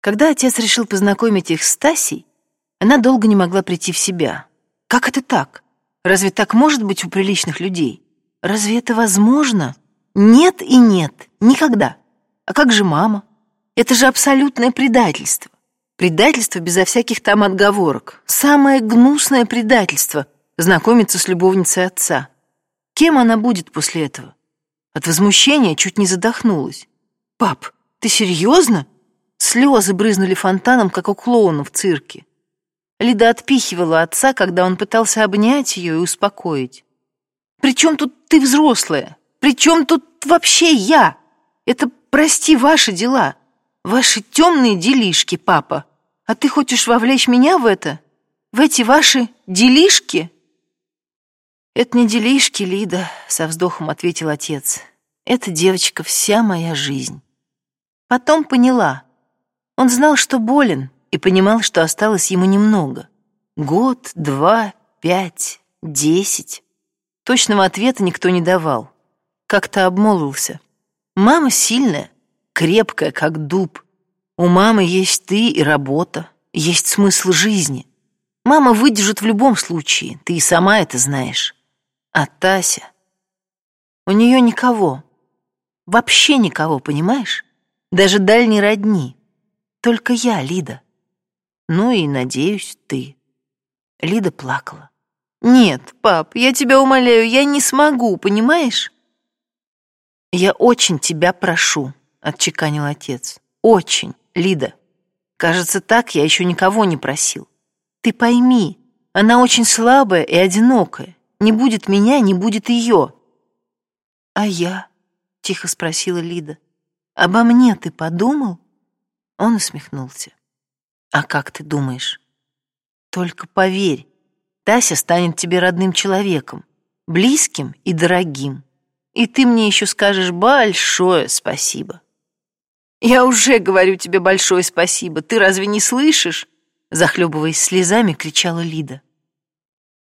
Когда отец решил познакомить их с Тасей, она долго не могла прийти в себя. Как это так? Разве так может быть у приличных людей? Разве это возможно? Нет и нет. Никогда. А как же мама? Это же абсолютное предательство. Предательство безо всяких там отговорок. Самое гнусное предательство — знакомиться с любовницей отца. Кем она будет после этого? От возмущения чуть не задохнулась. «Пап, ты серьезно?» Слезы брызнули фонтаном, как у клоуна в цирке. Лида отпихивала отца, когда он пытался обнять ее и успокоить. «При чем тут ты взрослая? При чем тут вообще я? Это, прости, ваши дела, ваши темные делишки, папа. А ты хочешь вовлечь меня в это? В эти ваши делишки?» «Это не делишки, Лида», — со вздохом ответил отец. «Эта девочка вся моя жизнь». Потом поняла. Он знал, что болен, и понимал, что осталось ему немного. Год, два, пять, десять. Точного ответа никто не давал. Как-то обмолвился. Мама сильная, крепкая, как дуб. У мамы есть ты и работа, есть смысл жизни. Мама выдержит в любом случае, ты и сама это знаешь. А Тася... У нее никого. Вообще никого, понимаешь? Даже дальней родни. Только я, Лида. Ну и, надеюсь, ты. Лида плакала. Нет, пап, я тебя умоляю, я не смогу, понимаешь? Я очень тебя прошу, отчеканил отец. Очень, Лида. Кажется, так я еще никого не просил. Ты пойми, она очень слабая и одинокая. Не будет меня, не будет ее. А я? Тихо спросила Лида. Обо мне ты подумал? Он усмехнулся. А как ты думаешь? Только поверь, Тася станет тебе родным человеком, близким и дорогим. И ты мне еще скажешь большое спасибо. Я уже говорю тебе большое спасибо. Ты разве не слышишь? Захлебываясь слезами, кричала Лида.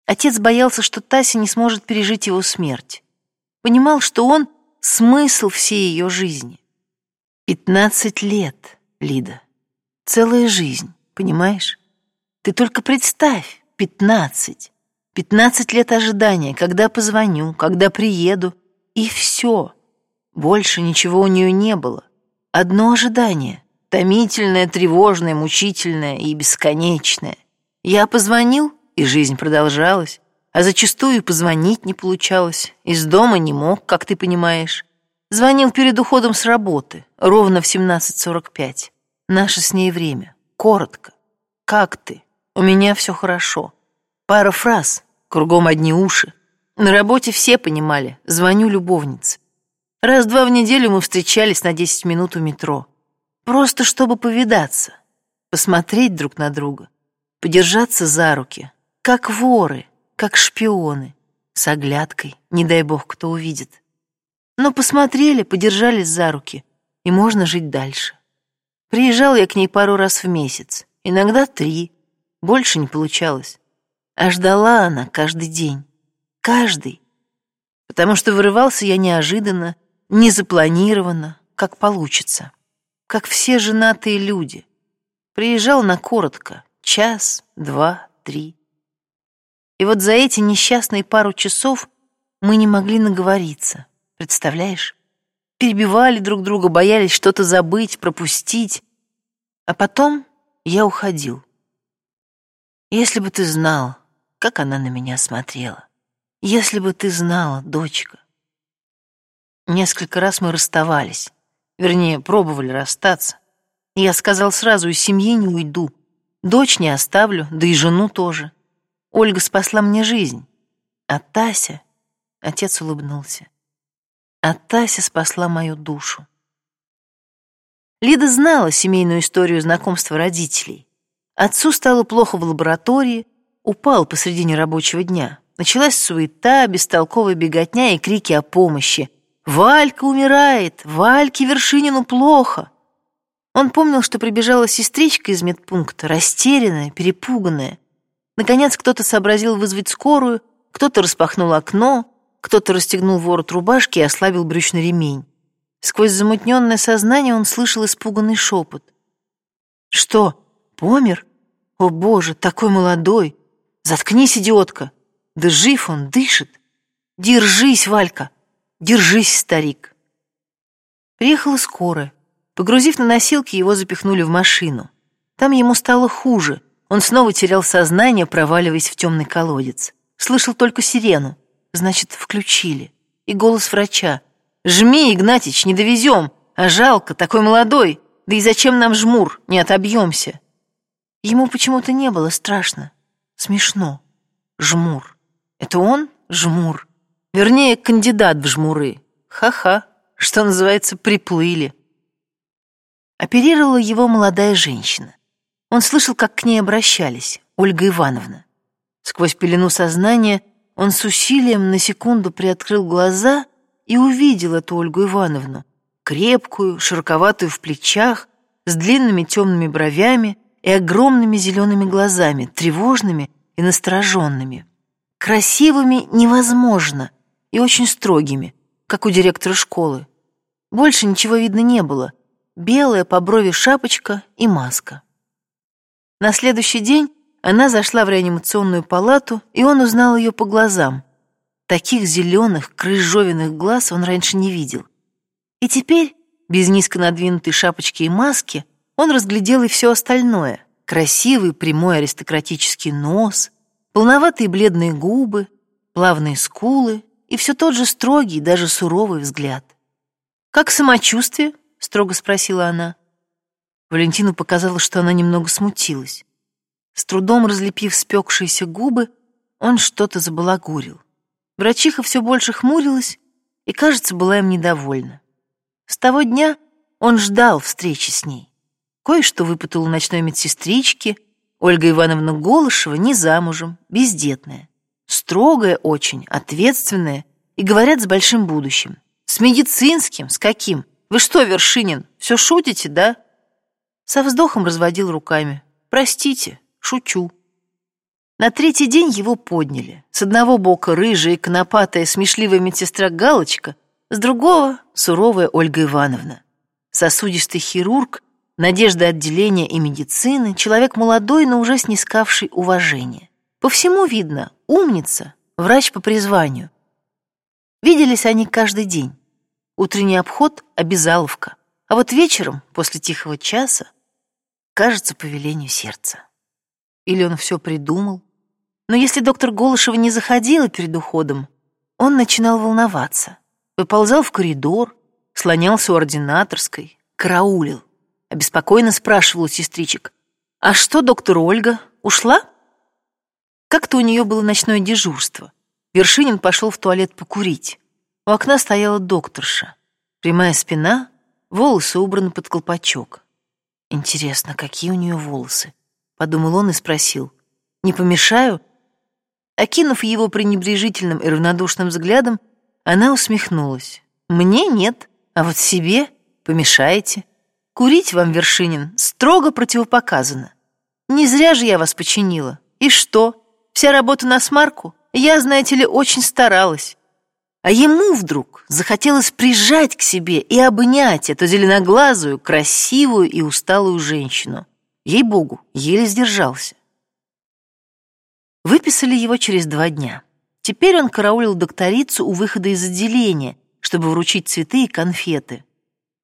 Отец боялся, что Тася не сможет пережить его смерть. Понимал, что он — смысл всей ее жизни. Пятнадцать лет, Лида. Целая жизнь, понимаешь? Ты только представь, пятнадцать. Пятнадцать лет ожидания, когда позвоню, когда приеду, и все. Больше ничего у нее не было. Одно ожидание, томительное, тревожное, мучительное и бесконечное. Я позвонил, и жизнь продолжалась, а зачастую позвонить не получалось, из дома не мог, как ты понимаешь. Звонил перед уходом с работы, ровно в 17.45. Наше с ней время. Коротко. Как ты? У меня все хорошо. Пара фраз, кругом одни уши. На работе все понимали, звоню любовнице. Раз-два в неделю мы встречались на 10 минут у метро. Просто чтобы повидаться, посмотреть друг на друга, подержаться за руки, как воры, как шпионы, с оглядкой, не дай бог кто увидит. Но посмотрели, подержались за руки, и можно жить дальше. Приезжал я к ней пару раз в месяц, иногда три. Больше не получалось. А ждала она каждый день. Каждый. Потому что вырывался я неожиданно, незапланированно, как получится. Как все женатые люди. Приезжал на коротко, час, два, три. И вот за эти несчастные пару часов мы не могли наговориться. Представляешь? перебивали друг друга, боялись что-то забыть, пропустить. А потом я уходил. Если бы ты знал, как она на меня смотрела. Если бы ты знала, дочка. Несколько раз мы расставались. Вернее, пробовали расстаться. я сказал сразу, из семьи не уйду. Дочь не оставлю, да и жену тоже. Ольга спасла мне жизнь. А Тася... Отец улыбнулся а Тася спасла мою душу. Лида знала семейную историю знакомства родителей. Отцу стало плохо в лаборатории, упал посредине рабочего дня. Началась суета, бестолковая беготня и крики о помощи. «Валька умирает! Вальке Вершинину плохо!» Он помнил, что прибежала сестричка из медпункта, растерянная, перепуганная. Наконец кто-то сообразил вызвать скорую, кто-то распахнул окно, кто-то расстегнул ворот рубашки и ослабил брючный ремень. Сквозь замутненное сознание он слышал испуганный шепот. Что, помер? О, боже, такой молодой! Заткнись, идиотка! Да жив он, дышит! Держись, Валька! Держись, старик!» Приехала скорая. Погрузив на носилки, его запихнули в машину. Там ему стало хуже. Он снова терял сознание, проваливаясь в темный колодец. Слышал только сирену. Значит, включили. И голос врача. «Жми, Игнатич, не довезем! А жалко, такой молодой! Да и зачем нам жмур? Не отобьемся!» Ему почему-то не было страшно. Смешно. Жмур. Это он? Жмур. Вернее, кандидат в жмуры. Ха-ха, что называется, приплыли. Оперировала его молодая женщина. Он слышал, как к ней обращались, Ольга Ивановна. Сквозь пелену сознания он с усилием на секунду приоткрыл глаза и увидел эту Ольгу Ивановну, крепкую, широковатую в плечах, с длинными темными бровями и огромными зелеными глазами, тревожными и настороженными. Красивыми невозможно и очень строгими, как у директора школы. Больше ничего видно не было, белая по брови шапочка и маска. На следующий день она зашла в реанимационную палату, и он узнал ее по глазам. Таких зеленых, крыжовенных глаз он раньше не видел. И теперь, без низко надвинутой шапочки и маски, он разглядел и все остальное. Красивый прямой аристократический нос, полноватые бледные губы, плавные скулы и все тот же строгий, даже суровый взгляд. «Как самочувствие?» — строго спросила она. Валентину показалось, что она немного смутилась. С трудом разлепив спекшиеся губы, он что-то забалагурил. Врачиха все больше хмурилась и, кажется, была им недовольна. С того дня он ждал встречи с ней. Кое-что выпытал у ночной медсестрички. Ольга Ивановна Голышева не замужем, бездетная. Строгая очень, ответственная и, говорят, с большим будущим. С медицинским, с каким? Вы что, Вершинин, все шутите, да? Со вздохом разводил руками. Простите, шучу. На третий день его подняли. С одного бока рыжая и конопатая смешливая медсестра Галочка, с другого — суровая Ольга Ивановна. Сосудистый хирург, надежда отделения и медицины, человек молодой, но уже снискавший уважение. По всему видно, умница, врач по призванию. Виделись они каждый день. Утренний обход — обязаловка. А вот вечером, после тихого часа, кажется, по велению сердца. Или он все придумал. Но если доктор Голышева не заходила перед уходом, он начинал волноваться. Выползал в коридор, слонялся у ординаторской, караулил. Обеспокоенно спрашивал у сестричек. «А что, доктор Ольга, ушла?» Как-то у нее было ночное дежурство. Вершинин пошел в туалет покурить. У окна стояла докторша. Прямая спина, волосы убраны под колпачок. Интересно, какие у нее волосы? Подумал он и спросил. Не помешаю? Окинув его пренебрежительным и равнодушным взглядом, она усмехнулась. Мне нет, а вот себе помешаете. Курить вам, Вершинин, строго противопоказано. Не зря же я вас починила. И что? Вся работа на смарку? Я, знаете ли, очень старалась. А ему вдруг захотелось прижать к себе и обнять эту зеленоглазую, красивую и усталую женщину. Ей-богу, еле сдержался. Выписали его через два дня. Теперь он караулил докторицу у выхода из отделения, чтобы вручить цветы и конфеты.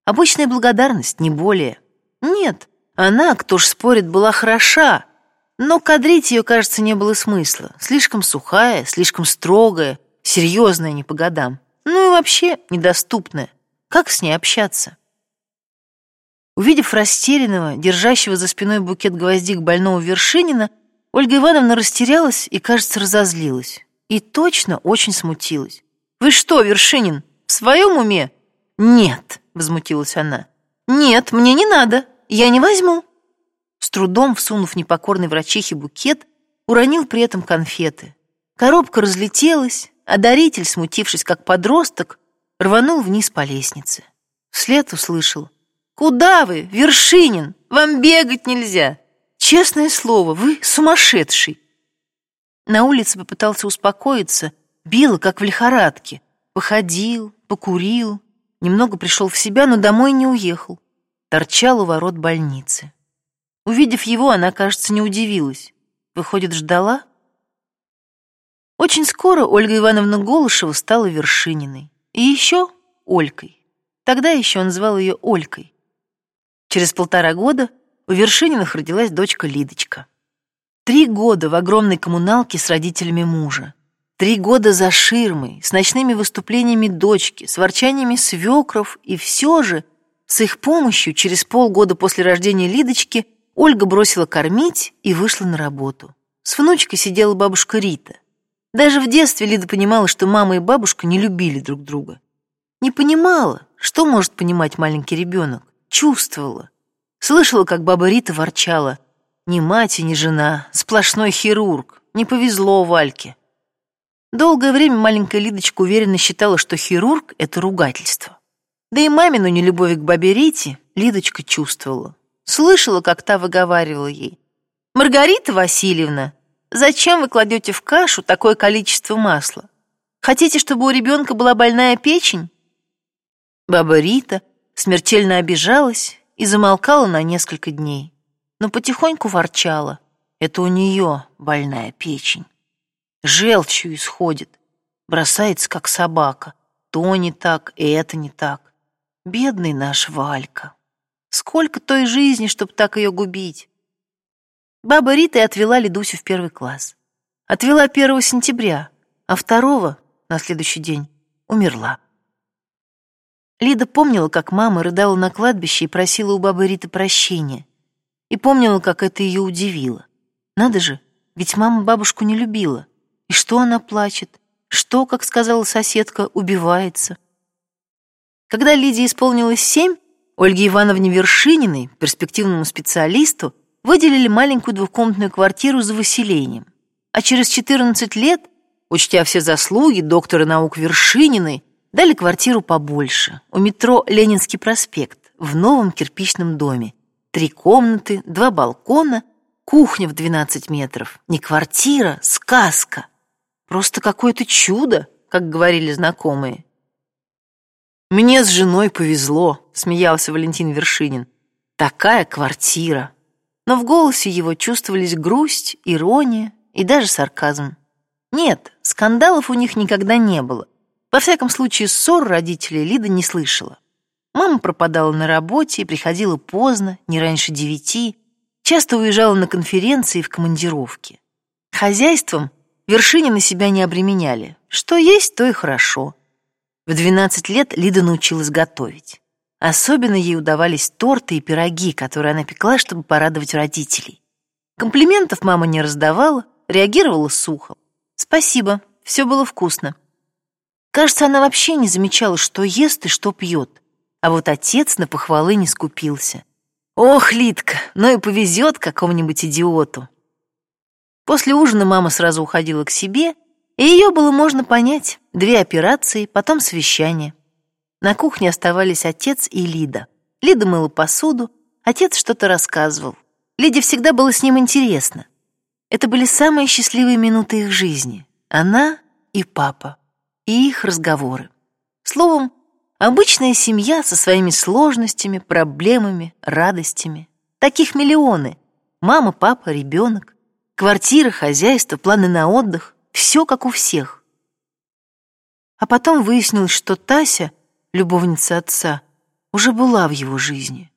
Обычная благодарность, не более. Нет, она, кто ж спорит, была хороша, но кадрить ее, кажется, не было смысла. Слишком сухая, слишком строгая, серьезная не по годам. Ну и вообще недоступная. Как с ней общаться? Увидев растерянного, держащего за спиной букет гвоздик больного Вершинина, Ольга Ивановна растерялась и, кажется, разозлилась. И точно очень смутилась. «Вы что, Вершинин, в своем уме?» «Нет», — возмутилась она. «Нет, мне не надо, я не возьму». С трудом всунув непокорной врачихе букет, уронил при этом конфеты. Коробка разлетелась, а даритель, смутившись как подросток, рванул вниз по лестнице. Вслед услышал. «Куда вы, Вершинин? Вам бегать нельзя! Честное слово, вы сумасшедший!» На улице попытался успокоиться, бил, как в лихорадке. Походил, покурил, немного пришел в себя, но домой не уехал. Торчал у ворот больницы. Увидев его, она, кажется, не удивилась. Выходит, ждала? Очень скоро Ольга Ивановна Голышева стала Вершининой. И еще Олькой. Тогда еще он звал ее Олькой. Через полтора года у Вершининых родилась дочка Лидочка. Три года в огромной коммуналке с родителями мужа. Три года за ширмой, с ночными выступлениями дочки, с ворчаниями свекров, и все же с их помощью через полгода после рождения Лидочки Ольга бросила кормить и вышла на работу. С внучкой сидела бабушка Рита. Даже в детстве Лида понимала, что мама и бабушка не любили друг друга. Не понимала, что может понимать маленький ребенок. Чувствовала. Слышала, как баба Рита ворчала. Ни мать и ни жена, сплошной хирург. Не повезло Вальке. Долгое время маленькая Лидочка уверенно считала, что хирург — это ругательство. Да и мамину нелюбовь к бабе Рите Лидочка чувствовала. Слышала, как та выговаривала ей. «Маргарита Васильевна, зачем вы кладете в кашу такое количество масла? Хотите, чтобы у ребенка была больная печень?» Баба Рита смертельно обижалась и замолкала на несколько дней, но потихоньку ворчала. Это у нее больная печень. Желчью исходит, бросается, как собака. То не так, и это не так. Бедный наш Валька. Сколько той жизни, чтоб так ее губить. Баба Рита отвела Лидусю в первый класс. Отвела 1 сентября, а второго, на следующий день, умерла. Лида помнила, как мама рыдала на кладбище и просила у бабы Риты прощения. И помнила, как это ее удивило. Надо же, ведь мама бабушку не любила. И что она плачет? Что, как сказала соседка, убивается? Когда Лиде исполнилось семь, Ольге Ивановне Вершининой, перспективному специалисту, выделили маленькую двухкомнатную квартиру за выселением. А через 14 лет, учтя все заслуги доктора наук Вершининой, Дали квартиру побольше, у метро Ленинский проспект, в новом кирпичном доме. Три комнаты, два балкона, кухня в 12 метров. Не квартира, сказка. Просто какое-то чудо, как говорили знакомые. «Мне с женой повезло», — смеялся Валентин Вершинин. «Такая квартира». Но в голосе его чувствовались грусть, ирония и даже сарказм. Нет, скандалов у них никогда не было. Во всяком случае, ссор родителей Лида не слышала. Мама пропадала на работе и приходила поздно, не раньше девяти, часто уезжала на конференции и в командировки. Хозяйством вершини на себя не обременяли. Что есть, то и хорошо. В 12 лет Лида научилась готовить. Особенно ей удавались торты и пироги, которые она пекла, чтобы порадовать родителей. Комплиментов мама не раздавала, реагировала сухо. «Спасибо, все было вкусно». Кажется, она вообще не замечала, что ест и что пьет. А вот отец на похвалы не скупился. Ох, Литка, ну и повезет какому-нибудь идиоту. После ужина мама сразу уходила к себе, и ее было можно понять. Две операции, потом совещание. На кухне оставались отец и Лида. Лида мыла посуду, отец что-то рассказывал. Лиде всегда было с ним интересно. Это были самые счастливые минуты их жизни. Она и папа и их разговоры. Словом, обычная семья со своими сложностями, проблемами, радостями. Таких миллионы. Мама, папа, ребенок. Квартира, хозяйство, планы на отдых. Все как у всех. А потом выяснилось, что Тася, любовница отца, уже была в его жизни.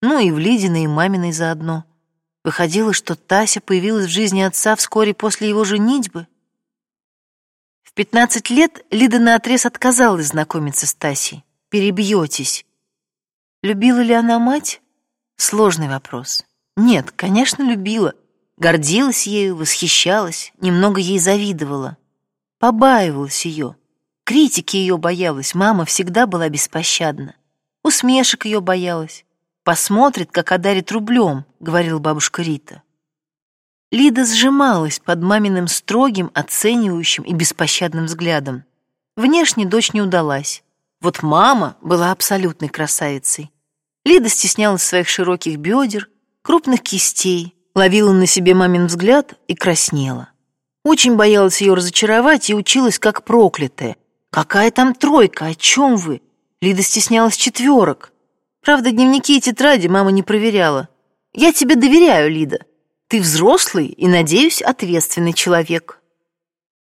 Ну и в Лидиной, и маминой заодно. Выходило, что Тася появилась в жизни отца вскоре после его женитьбы — 15 лет Лида наотрез отказалась знакомиться с Тасей. Перебьетесь. Любила ли она мать? Сложный вопрос. Нет, конечно, любила. Гордилась ею, восхищалась, немного ей завидовала. Побаивалась ее. Критики ее боялась, мама всегда была беспощадна. Усмешек ее боялась. Посмотрит, как одарит рублем, говорила бабушка Рита. Лида сжималась под маминым строгим, оценивающим и беспощадным взглядом. Внешне дочь не удалась. Вот мама была абсолютной красавицей. Лида стеснялась своих широких бедер, крупных кистей, ловила на себе мамин взгляд и краснела. Очень боялась ее разочаровать и училась как проклятая. «Какая там тройка? О чем вы?» Лида стеснялась четверок. Правда, дневники и тетради мама не проверяла. Я тебе доверяю, Лида. Ты взрослый и, надеюсь, ответственный человек.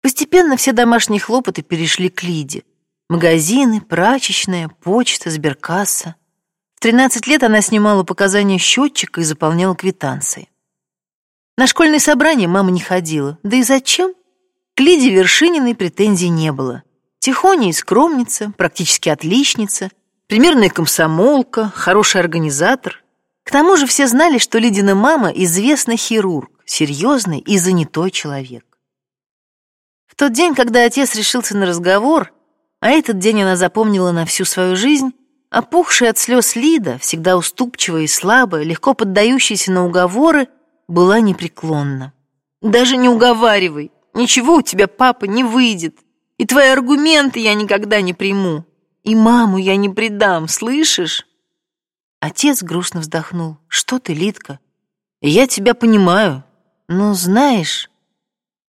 Постепенно все домашние хлопоты перешли к Лиде. Магазины, прачечная, почта, сберкасса. В 13 лет она снимала показания счетчика и заполняла квитанции. На школьные собрания мама не ходила. Да и зачем? К Лиде Вершининой претензий не было. Тихоня и скромница, практически отличница, примерная комсомолка, хороший организатор. К тому же все знали, что Лидина мама известный хирург, серьезный и занятой человек. В тот день, когда отец решился на разговор, а этот день она запомнила на всю свою жизнь, опухшая от слез Лида, всегда уступчивая и слабая, легко поддающаяся на уговоры, была непреклонна. «Даже не уговаривай, ничего у тебя, папа, не выйдет, и твои аргументы я никогда не приму, и маму я не предам, слышишь?» Отец грустно вздохнул. «Что ты, Лидка? Я тебя понимаю, но знаешь,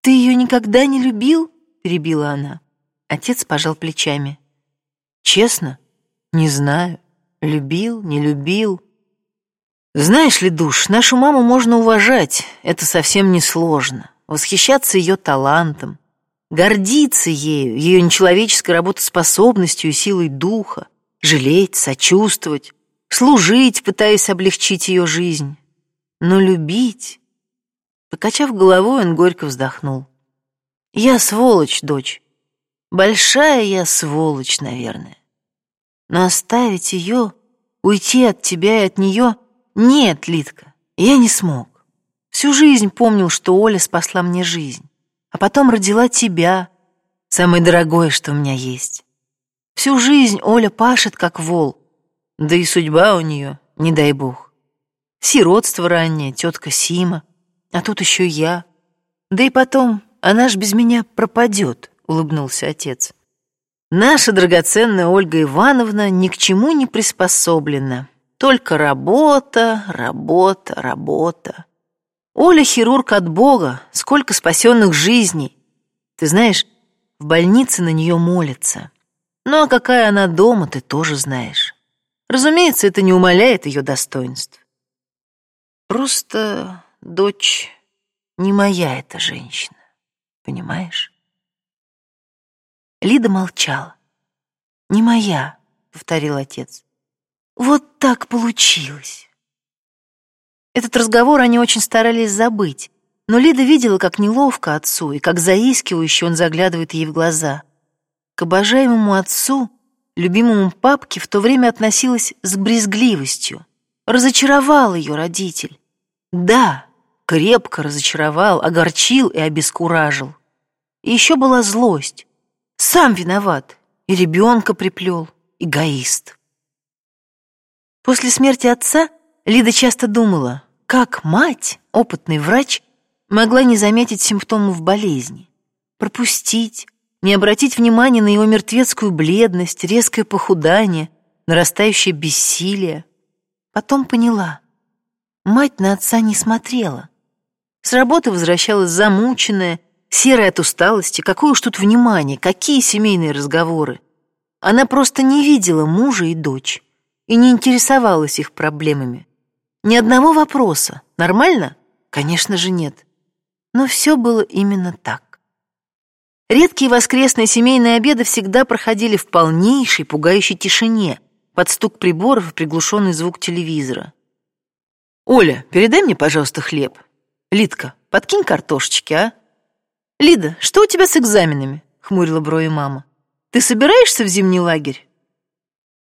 ты ее никогда не любил?» перебила она. Отец пожал плечами. «Честно? Не знаю. Любил, не любил. Знаешь ли, душ, нашу маму можно уважать, это совсем не сложно. Восхищаться ее талантом, гордиться ею, ее нечеловеческой работоспособностью и силой духа, жалеть, сочувствовать, служить, пытаясь облегчить ее жизнь. Но любить... Покачав головой, он горько вздохнул. «Я сволочь, дочь. Большая я сволочь, наверное. Но оставить ее, уйти от тебя и от нее... Нет, Литка, я не смог. Всю жизнь помнил, что Оля спасла мне жизнь. А потом родила тебя, самое дорогое, что у меня есть. Всю жизнь Оля пашет, как вол. Да и судьба у нее, не дай бог. Сиротство раннее, тетка Сима, а тут еще я. Да и потом, она ж без меня пропадет, улыбнулся отец. Наша драгоценная Ольга Ивановна ни к чему не приспособлена. Только работа, работа, работа. Оля хирург от Бога, сколько спасенных жизней. Ты знаешь, в больнице на нее молятся. Ну а какая она дома, ты тоже знаешь. Разумеется, это не умаляет ее достоинств. Просто дочь не моя эта женщина, понимаешь? Лида молчала. «Не моя», — повторил отец. «Вот так получилось». Этот разговор они очень старались забыть, но Лида видела, как неловко отцу и как заискивающе он заглядывает ей в глаза. К обожаемому отцу, любимому папке в то время относилась с брезгливостью. Разочаровал ее родитель. Да, крепко разочаровал, огорчил и обескуражил. И еще была злость. Сам виноват. И ребенка приплел. Эгоист. После смерти отца Лида часто думала, как мать, опытный врач, могла не заметить симптомов болезни, пропустить, не обратить внимания на его мертвецкую бледность, резкое похудание, нарастающее бессилие. Потом поняла. Мать на отца не смотрела. С работы возвращалась замученная, Серая от усталости, какое уж тут внимание, какие семейные разговоры. Она просто не видела мужа и дочь и не интересовалась их проблемами. Ни одного вопроса. Нормально? Конечно же нет. Но все было именно так. Редкие воскресные семейные обеды всегда проходили в полнейшей, пугающей тишине, под стук приборов и приглушенный звук телевизора. «Оля, передай мне, пожалуйста, хлеб. Литка, подкинь картошечки, а?» «Лида, что у тебя с экзаменами?» — хмурила брови мама. «Ты собираешься в зимний лагерь?»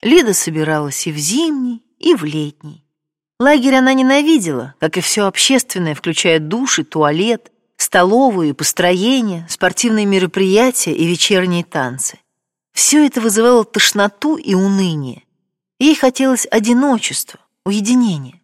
Лида собиралась и в зимний, и в летний. Лагерь она ненавидела, как и все общественное, включая души, туалет, столовую и построение, спортивные мероприятия и вечерние танцы. Все это вызывало тошноту и уныние. Ей хотелось одиночества, уединения.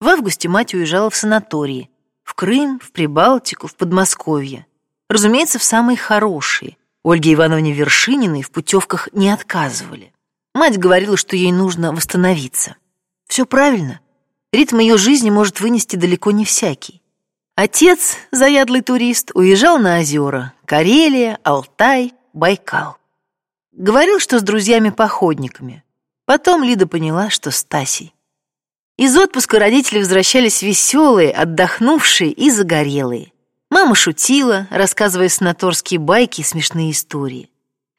В августе мать уезжала в санатории, в Крым, в Прибалтику, в Подмосковье. Разумеется, в самые хорошие. Ольге Ивановне Вершининой в путевках не отказывали. Мать говорила, что ей нужно восстановиться. Все правильно. Ритм ее жизни может вынести далеко не всякий. Отец, заядлый турист, уезжал на озера Карелия, Алтай, Байкал. Говорил, что с друзьями-походниками. Потом Лида поняла, что с Тасей. Из отпуска родители возвращались веселые, отдохнувшие и загорелые. Мама шутила, рассказывая санаторские байки и смешные истории.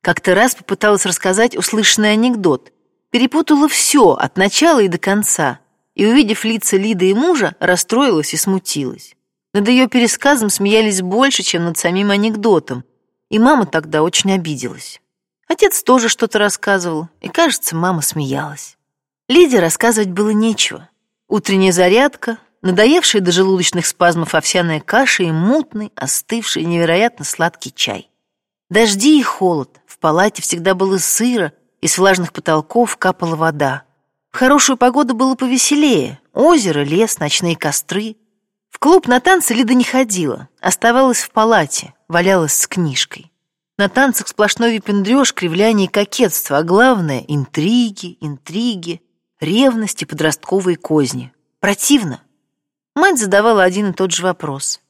Как-то раз попыталась рассказать услышанный анекдот. Перепутала все от начала и до конца. И, увидев лица Лиды и мужа, расстроилась и смутилась. Над ее пересказом смеялись больше, чем над самим анекдотом. И мама тогда очень обиделась. Отец тоже что-то рассказывал, и, кажется, мама смеялась. Лиде рассказывать было нечего. Утренняя зарядка, надоевшая до желудочных спазмов овсяная каша и мутный, остывший, невероятно сладкий чай. Дожди и холод. В палате всегда было сыро, из влажных потолков капала вода. В хорошую погоду было повеселее. Озеро, лес, ночные костры. Клуб на танцы Лида не ходила, оставалась в палате, валялась с книжкой. На танцах сплошной випендрёж, кривляние и кокетство, а главное — интриги, интриги ревность и подростковые козни. Противно. Мать задавала один и тот же вопрос.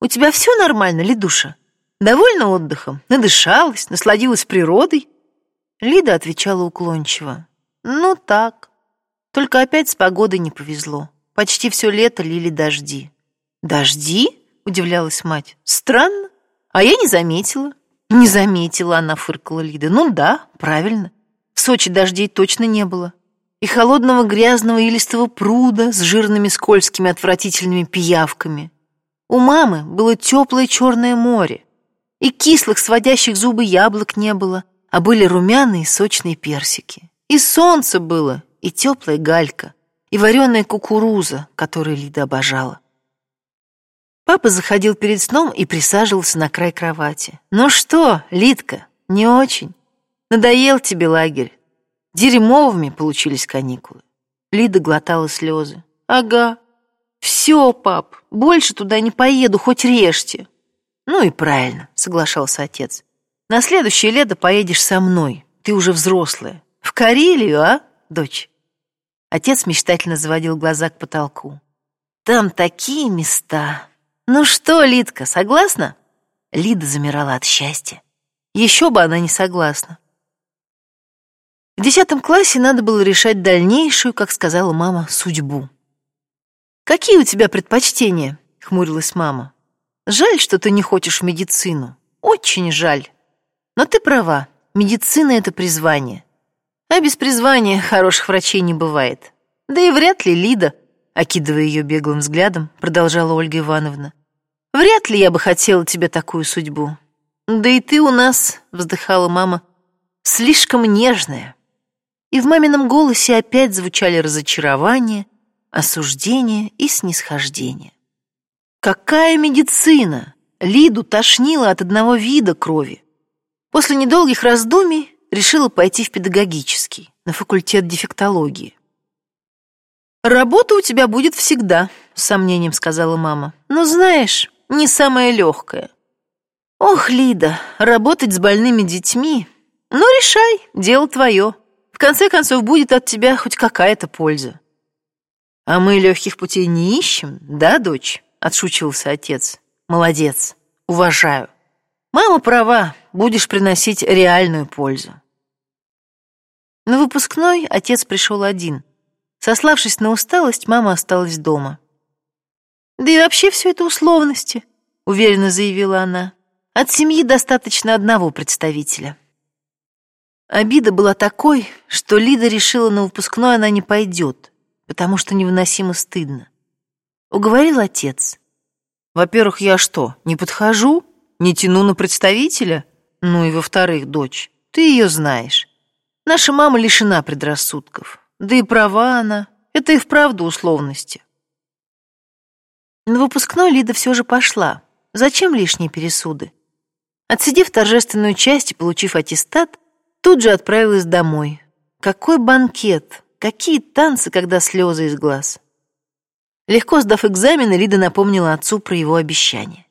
«У тебя все нормально, Лидуша? Довольна отдыхом? Надышалась? Насладилась природой?» Лида отвечала уклончиво. «Ну так. Только опять с погодой не повезло. Почти все лето лили дожди». «Дожди?» — удивлялась мать. «Странно. А я не заметила». «Не заметила», — она фыркала Лида. «Ну да, правильно. В Сочи дождей точно не было и холодного грязного илистого пруда с жирными скользкими отвратительными пиявками. У мамы было теплое черное море, и кислых, сводящих зубы яблок не было, а были румяные сочные персики. И солнце было, и теплая галька, и вареная кукуруза, которую Лида обожала. Папа заходил перед сном и присаживался на край кровати. «Ну что, Лидка, не очень? Надоел тебе лагерь? Дерьмовыми получились каникулы. Лида глотала слезы. Ага. Все, пап, больше туда не поеду, хоть режьте. Ну и правильно, соглашался отец. На следующее лето поедешь со мной. Ты уже взрослая. В Карелию, а, дочь? Отец мечтательно заводил глаза к потолку. Там такие места. Ну что, Лидка, согласна? Лида замирала от счастья. Еще бы она не согласна. В десятом классе надо было решать дальнейшую, как сказала мама, судьбу. «Какие у тебя предпочтения?» — хмурилась мама. «Жаль, что ты не хочешь в медицину. Очень жаль. Но ты права, медицина — это призвание. А без призвания хороших врачей не бывает. Да и вряд ли Лида, окидывая ее беглым взглядом, продолжала Ольга Ивановна. Вряд ли я бы хотела тебе такую судьбу. Да и ты у нас, вздыхала мама, слишком нежная и в мамином голосе опять звучали разочарование, осуждение и снисхождение. Какая медицина! Лиду тошнило от одного вида крови. После недолгих раздумий решила пойти в педагогический, на факультет дефектологии. «Работа у тебя будет всегда», — с сомнением сказала мама. «Но знаешь, не самая легкая». «Ох, Лида, работать с больными детьми? Ну, решай, дело твое». В конце концов, будет от тебя хоть какая-то польза. А мы легких путей не ищем, да, дочь? Отшучивался отец. Молодец, уважаю. Мама права, будешь приносить реальную пользу. На выпускной отец пришел один. Сославшись на усталость, мама осталась дома. «Да и вообще все это условности», — уверенно заявила она. «От семьи достаточно одного представителя». Обида была такой, что Лида решила на выпускной она не пойдет, потому что невыносимо стыдно. Уговорил отец. Во-первых, я что, не подхожу? Не тяну на представителя? Ну и во-вторых, дочь, ты ее знаешь. Наша мама лишена предрассудков. Да и права она. Это и вправду условности. На выпускной Лида все же пошла. Зачем лишние пересуды? Отсидев торжественную часть и получив аттестат, Тут же отправилась домой. Какой банкет, какие танцы, когда слезы из глаз. Легко сдав экзамен, Лида напомнила отцу про его обещание.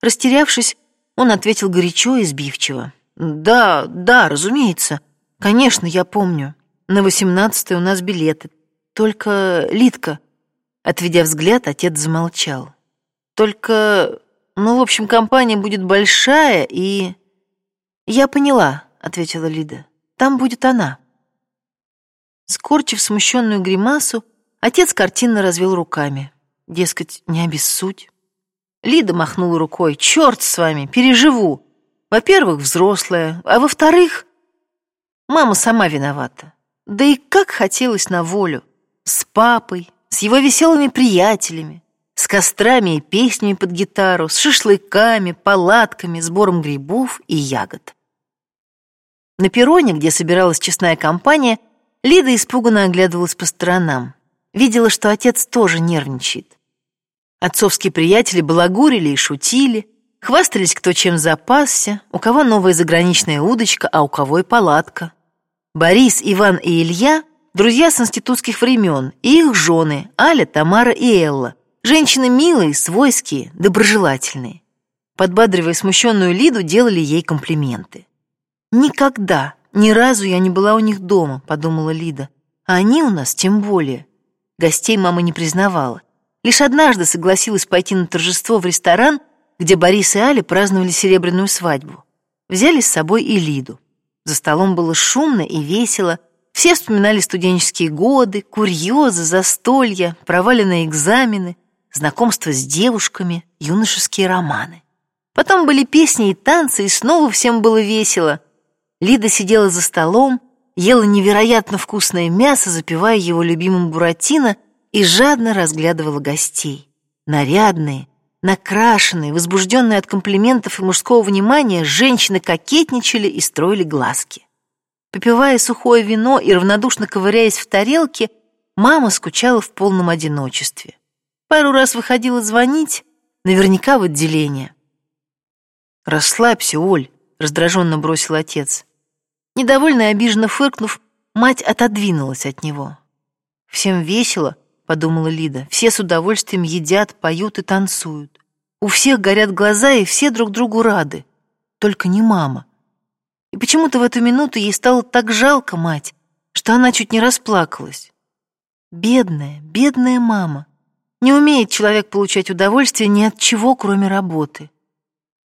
Растерявшись, он ответил горячо и сбивчиво. «Да, да, разумеется. Конечно, я помню. На восемнадцатое у нас билеты. Только, Лидка...» Отведя взгляд, отец замолчал. «Только, ну, в общем, компания будет большая и...» «Я поняла», ответила Лида. Там будет она. Скорчив смущенную гримасу, Отец картинно развел руками. Дескать, не обессудь. Лида махнула рукой. «Черт с вами, переживу. Во-первых, взрослая, а во-вторых, мама сама виновата. Да и как хотелось на волю. С папой, с его веселыми приятелями, с кострами и песнями под гитару, с шашлыками, палатками, сбором грибов и ягод. На перроне, где собиралась честная компания, Лида испуганно оглядывалась по сторонам. Видела, что отец тоже нервничает. Отцовские приятели балагурили и шутили, хвастались кто чем запасся, у кого новая заграничная удочка, а у кого и палатка. Борис, Иван и Илья — друзья с институтских времен, и их жены Аля, Тамара и Элла. Женщины милые, свойские, доброжелательные. Подбадривая смущенную Лиду, делали ей комплименты. «Никогда, ни разу я не была у них дома», — подумала Лида. «А они у нас тем более». Гостей мама не признавала. Лишь однажды согласилась пойти на торжество в ресторан, где Борис и Аля праздновали серебряную свадьбу. Взяли с собой и Лиду. За столом было шумно и весело. Все вспоминали студенческие годы, курьезы, застолья, проваленные экзамены, знакомства с девушками, юношеские романы. Потом были песни и танцы, и снова всем было весело — Лида сидела за столом, ела невероятно вкусное мясо, запивая его любимым буратино, и жадно разглядывала гостей. Нарядные, накрашенные, возбужденные от комплиментов и мужского внимания, женщины кокетничали и строили глазки. Попивая сухое вино и равнодушно ковыряясь в тарелке, мама скучала в полном одиночестве. Пару раз выходила звонить, наверняка в отделение. «Расслабься, Оль», — раздраженно бросил отец. Недовольно и обиженно фыркнув, мать отодвинулась от него. «Всем весело», — подумала Лида, — «все с удовольствием едят, поют и танцуют. У всех горят глаза, и все друг другу рады. Только не мама». И почему-то в эту минуту ей стало так жалко мать, что она чуть не расплакалась. Бедная, бедная мама. Не умеет человек получать удовольствие ни от чего, кроме работы.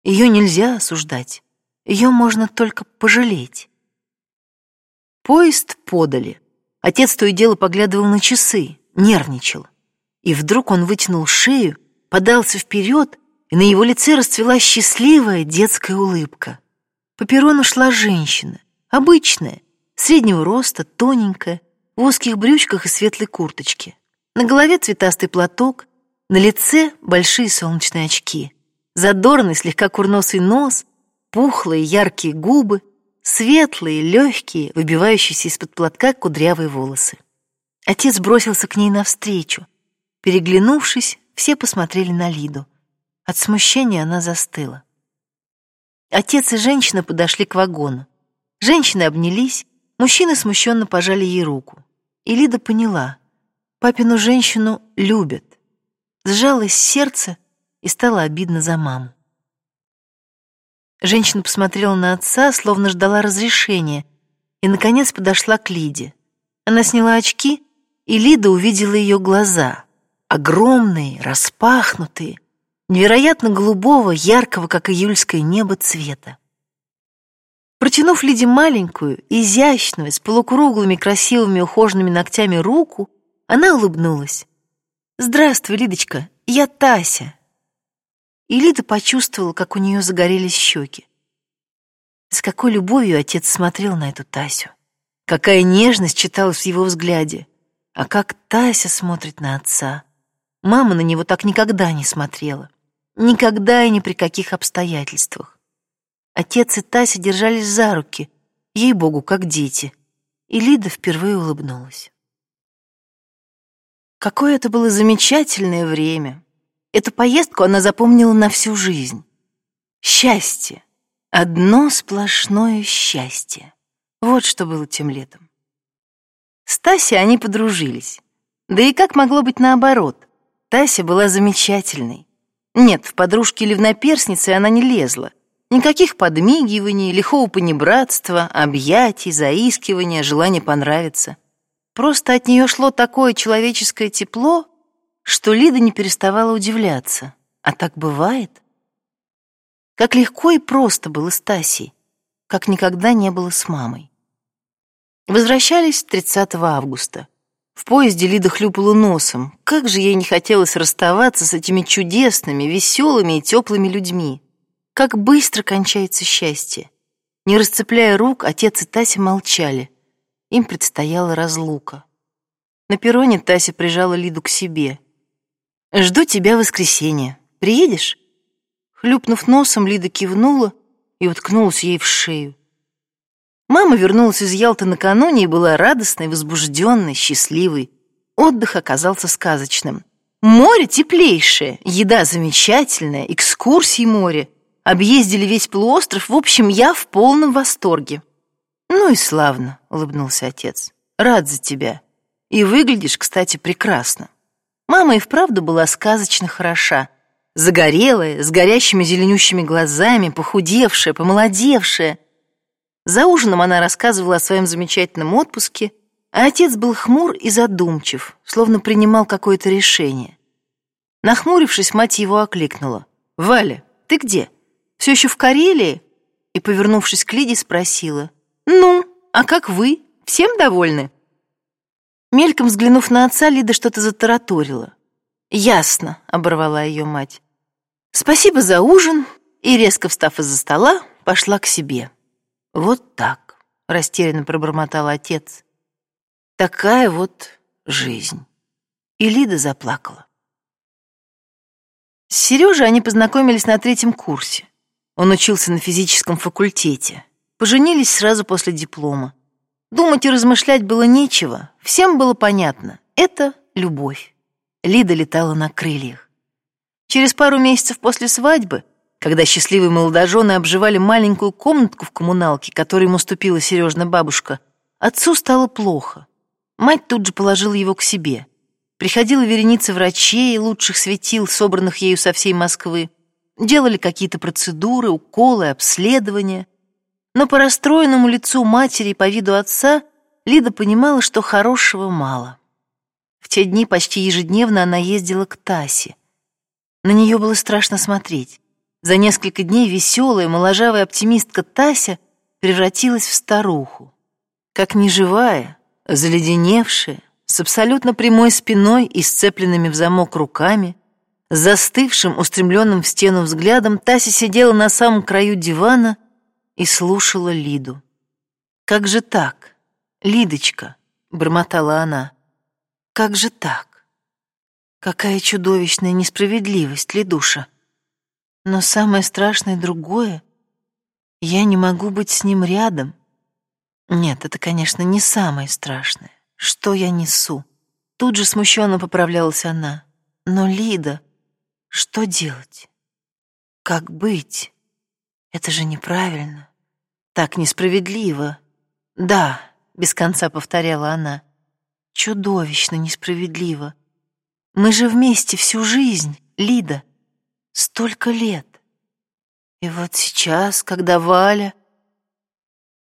Ее нельзя осуждать, ее можно только пожалеть. Поезд подали. Отец то и дело поглядывал на часы, нервничал. И вдруг он вытянул шею, подался вперед, и на его лице расцвела счастливая детская улыбка. По перрону шла женщина, обычная, среднего роста, тоненькая, в узких брючках и светлой курточке. На голове цветастый платок, на лице большие солнечные очки, задорный, слегка курносый нос, пухлые яркие губы, Светлые, легкие, выбивающиеся из-под платка кудрявые волосы. Отец бросился к ней навстречу. Переглянувшись, все посмотрели на Лиду. От смущения она застыла. Отец и женщина подошли к вагону. Женщины обнялись, мужчины смущенно пожали ей руку. И Лида поняла, папину женщину любят. Сжалось сердце и стало обидно за маму. Женщина посмотрела на отца, словно ждала разрешения, и, наконец, подошла к Лиде. Она сняла очки, и Лида увидела ее глаза. Огромные, распахнутые, невероятно голубого, яркого, как июльское небо, цвета. Протянув Лиде маленькую, изящную, с полукруглыми, красивыми, ухоженными ногтями руку, она улыбнулась. «Здравствуй, Лидочка, я Тася, и Лида почувствовала, как у нее загорелись щеки. С какой любовью отец смотрел на эту Тасю. Какая нежность читалась в его взгляде. А как Тася смотрит на отца. Мама на него так никогда не смотрела. Никогда и ни при каких обстоятельствах. Отец и Тася держались за руки, ей-богу, как дети. И Лида впервые улыбнулась. Какое это было замечательное время. Эту поездку она запомнила на всю жизнь. Счастье. Одно сплошное счастье. Вот что было тем летом. С Тасей они подружились. Да и как могло быть наоборот? Тася была замечательной. Нет, в подружки или в наперсницы она не лезла. Никаких подмигиваний, лихого понебратства, объятий, заискивания, желания понравиться. Просто от нее шло такое человеческое тепло, что Лида не переставала удивляться. А так бывает? Как легко и просто было с Тасей, как никогда не было с мамой. Возвращались 30 августа. В поезде Лида хлюпала носом. Как же ей не хотелось расставаться с этими чудесными, веселыми и теплыми людьми. Как быстро кончается счастье. Не расцепляя рук, отец и Тася молчали. Им предстояла разлука. На перроне Тася прижала Лиду к себе. «Жду тебя в воскресенье. Приедешь?» Хлюпнув носом, Лида кивнула и уткнулась ей в шею. Мама вернулась из Ялты накануне и была радостной, возбужденной, счастливой. Отдых оказался сказочным. Море теплейшее, еда замечательная, экскурсии море. Объездили весь полуостров, в общем, я в полном восторге. «Ну и славно», — улыбнулся отец. «Рад за тебя. И выглядишь, кстати, прекрасно». Мама и вправду была сказочно хороша. Загорелая, с горящими зеленющими глазами, похудевшая, помолодевшая — за ужином она рассказывала о своем замечательном отпуске, а отец был хмур и задумчив, словно принимал какое-то решение. Нахмурившись, мать его окликнула. «Валя, ты где? Все еще в Карелии?» И, повернувшись к Лиде, спросила. «Ну, а как вы? Всем довольны?» Мельком взглянув на отца, Лида что-то затараторила. «Ясно», — оборвала ее мать. «Спасибо за ужин», и, резко встав из-за стола, пошла к себе. Вот так, растерянно пробормотал отец. Такая вот жизнь. И Лида заплакала. С Сережей они познакомились на третьем курсе. Он учился на физическом факультете. Поженились сразу после диплома. Думать и размышлять было нечего. Всем было понятно. Это любовь. Лида летала на крыльях. Через пару месяцев после свадьбы когда счастливые молодожены обживали маленькую комнатку в коммуналке, которой ему ступила Сережна бабушка, отцу стало плохо. Мать тут же положила его к себе. Приходила вереница врачей, лучших светил, собранных ею со всей Москвы. Делали какие-то процедуры, уколы, обследования. Но по расстроенному лицу матери и по виду отца Лида понимала, что хорошего мало. В те дни почти ежедневно она ездила к Тасе. На нее было страшно смотреть. За несколько дней веселая, моложавая оптимистка Тася превратилась в старуху. Как неживая, заледеневшая, с абсолютно прямой спиной и сцепленными в замок руками, с застывшим, устремленным в стену взглядом, Тася сидела на самом краю дивана и слушала Лиду. «Как же так? Лидочка!» — бормотала она. «Как же так? Какая чудовищная несправедливость, Лидуша!» Но самое страшное другое. Я не могу быть с ним рядом. Нет, это, конечно, не самое страшное. Что я несу? Тут же смущенно поправлялась она. Но, Лида, что делать? Как быть? Это же неправильно. Так несправедливо. Да, без конца повторяла она. Чудовищно несправедливо. Мы же вместе всю жизнь, Лида. Столько лет. И вот сейчас, когда Валя...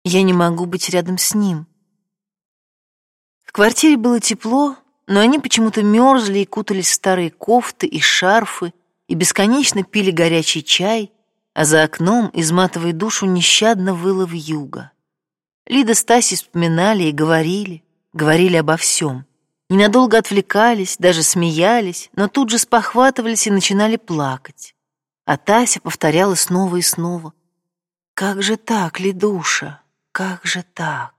Я не могу быть рядом с ним. В квартире было тепло, но они почему-то мерзли и кутались в старые кофты и шарфы и бесконечно пили горячий чай, а за окном, изматывая душу, нещадно выло вьюга. Лида с Тасей вспоминали и говорили, говорили обо всем. Ненадолго отвлекались, даже смеялись, но тут же спохватывались и начинали плакать. А Тася повторяла снова и снова. «Как же так, Лидуша? Как же так?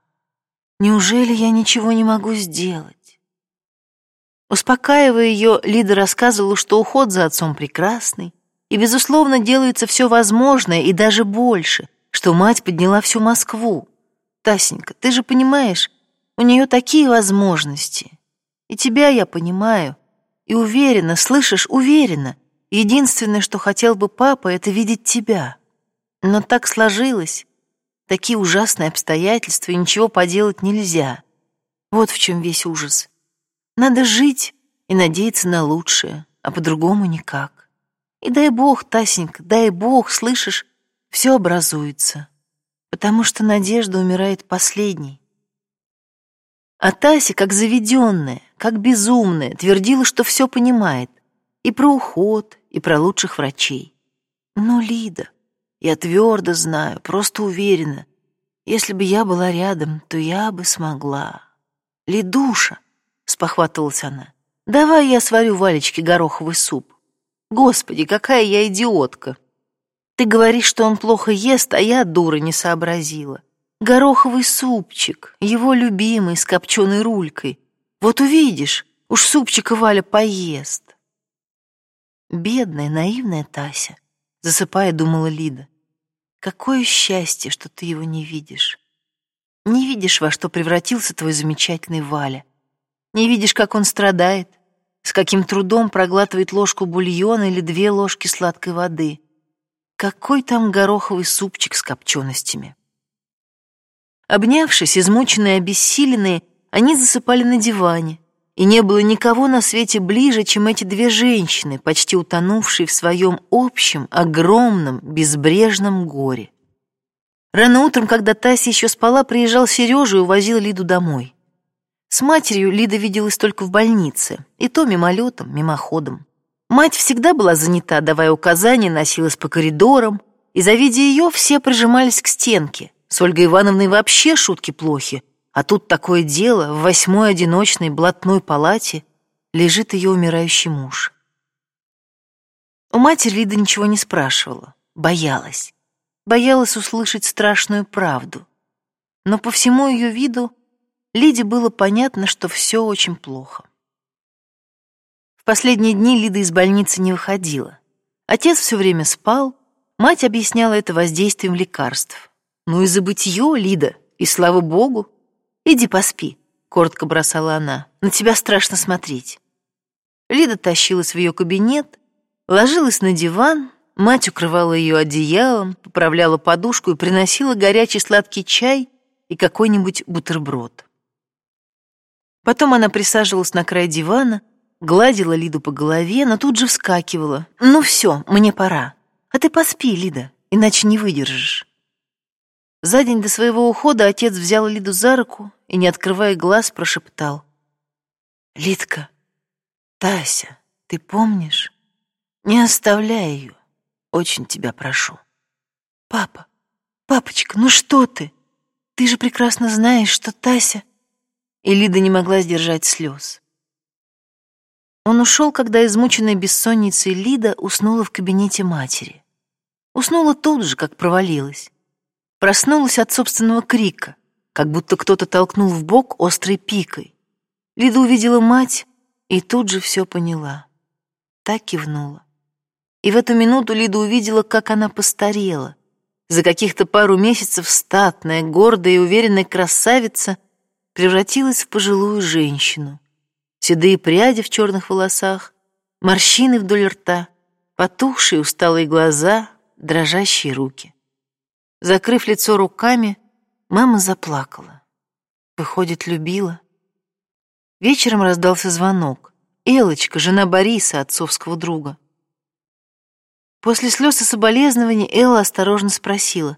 Неужели я ничего не могу сделать?» Успокаивая ее, Лида рассказывала, что уход за отцом прекрасный, и, безусловно, делается все возможное и даже больше, что мать подняла всю Москву. «Тасенька, ты же понимаешь, у нее такие возможности, и тебя я понимаю. И уверена, слышишь, уверена. Единственное, что хотел бы папа, это видеть тебя. Но так сложилось. Такие ужасные обстоятельства, и ничего поделать нельзя. Вот в чем весь ужас. Надо жить и надеяться на лучшее, а по-другому никак. И дай бог, Тасенька, дай бог, слышишь, все образуется. Потому что надежда умирает последней. А Тася, как заведенная, как безумная, твердила, что все понимает. И про уход, и про лучших врачей. Но, Лида, я твердо знаю, просто уверена, если бы я была рядом, то я бы смогла. Лидуша, — спохватывалась она. «Давай я сварю Валечке гороховый суп. Господи, какая я идиотка! Ты говоришь, что он плохо ест, а я, дура, не сообразила. Гороховый супчик, его любимый, с копченой рулькой. Вот увидишь, уж супчика Валя поест». Бедная, наивная Тася, засыпая, думала Лида. Какое счастье, что ты его не видишь. Не видишь, во что превратился твой замечательный Валя. Не видишь, как он страдает, с каким трудом проглатывает ложку бульона или две ложки сладкой воды. Какой там гороховый супчик с копченостями. Обнявшись, измученные обессиленные, они засыпали на диване, и не было никого на свете ближе, чем эти две женщины, почти утонувшие в своем общем, огромном, безбрежном горе. Рано утром, когда Тася еще спала, приезжал Сережа и увозил Лиду домой. С матерью Лида виделась только в больнице, и то мимолетом, мимоходом. Мать всегда была занята, давая указания, носилась по коридорам, и, завидя ее, все прижимались к стенке. С Ольгой Ивановной вообще шутки плохи, а тут такое дело, в восьмой одиночной блатной палате лежит ее умирающий муж. У матери Лида ничего не спрашивала, боялась. Боялась услышать страшную правду. Но по всему ее виду Лиде было понятно, что все очень плохо. В последние дни Лида из больницы не выходила. Отец все время спал, мать объясняла это воздействием лекарств. Ну и забытье, Лида, и слава богу, «Иди поспи», — коротко бросала она. «На тебя страшно смотреть». Лида тащилась в ее кабинет, ложилась на диван, мать укрывала ее одеялом, поправляла подушку и приносила горячий сладкий чай и какой-нибудь бутерброд. Потом она присаживалась на край дивана, гладила Лиду по голове, но тут же вскакивала. «Ну все, мне пора. А ты поспи, Лида, иначе не выдержишь». За день до своего ухода отец взял Лиду за руку и, не открывая глаз, прошептал. «Лидка, Тася, ты помнишь? Не оставляй ее. Очень тебя прошу». «Папа, папочка, ну что ты? Ты же прекрасно знаешь, что Тася...» И Лида не могла сдержать слез. Он ушел, когда измученная бессонницей Лида уснула в кабинете матери. Уснула тут же, как провалилась. Проснулась от собственного крика, как будто кто-то толкнул в бок острой пикой. Лида увидела мать и тут же все поняла. Так кивнула. И в эту минуту Лида увидела, как она постарела. За каких-то пару месяцев статная, гордая и уверенная красавица превратилась в пожилую женщину. Седые пряди в черных волосах, морщины вдоль рта, потухшие усталые глаза, дрожащие руки. Закрыв лицо руками, мама заплакала. Выходит, любила. Вечером раздался звонок. Элочка, жена Бориса, отцовского друга. После слез и соболезнований Элла осторожно спросила.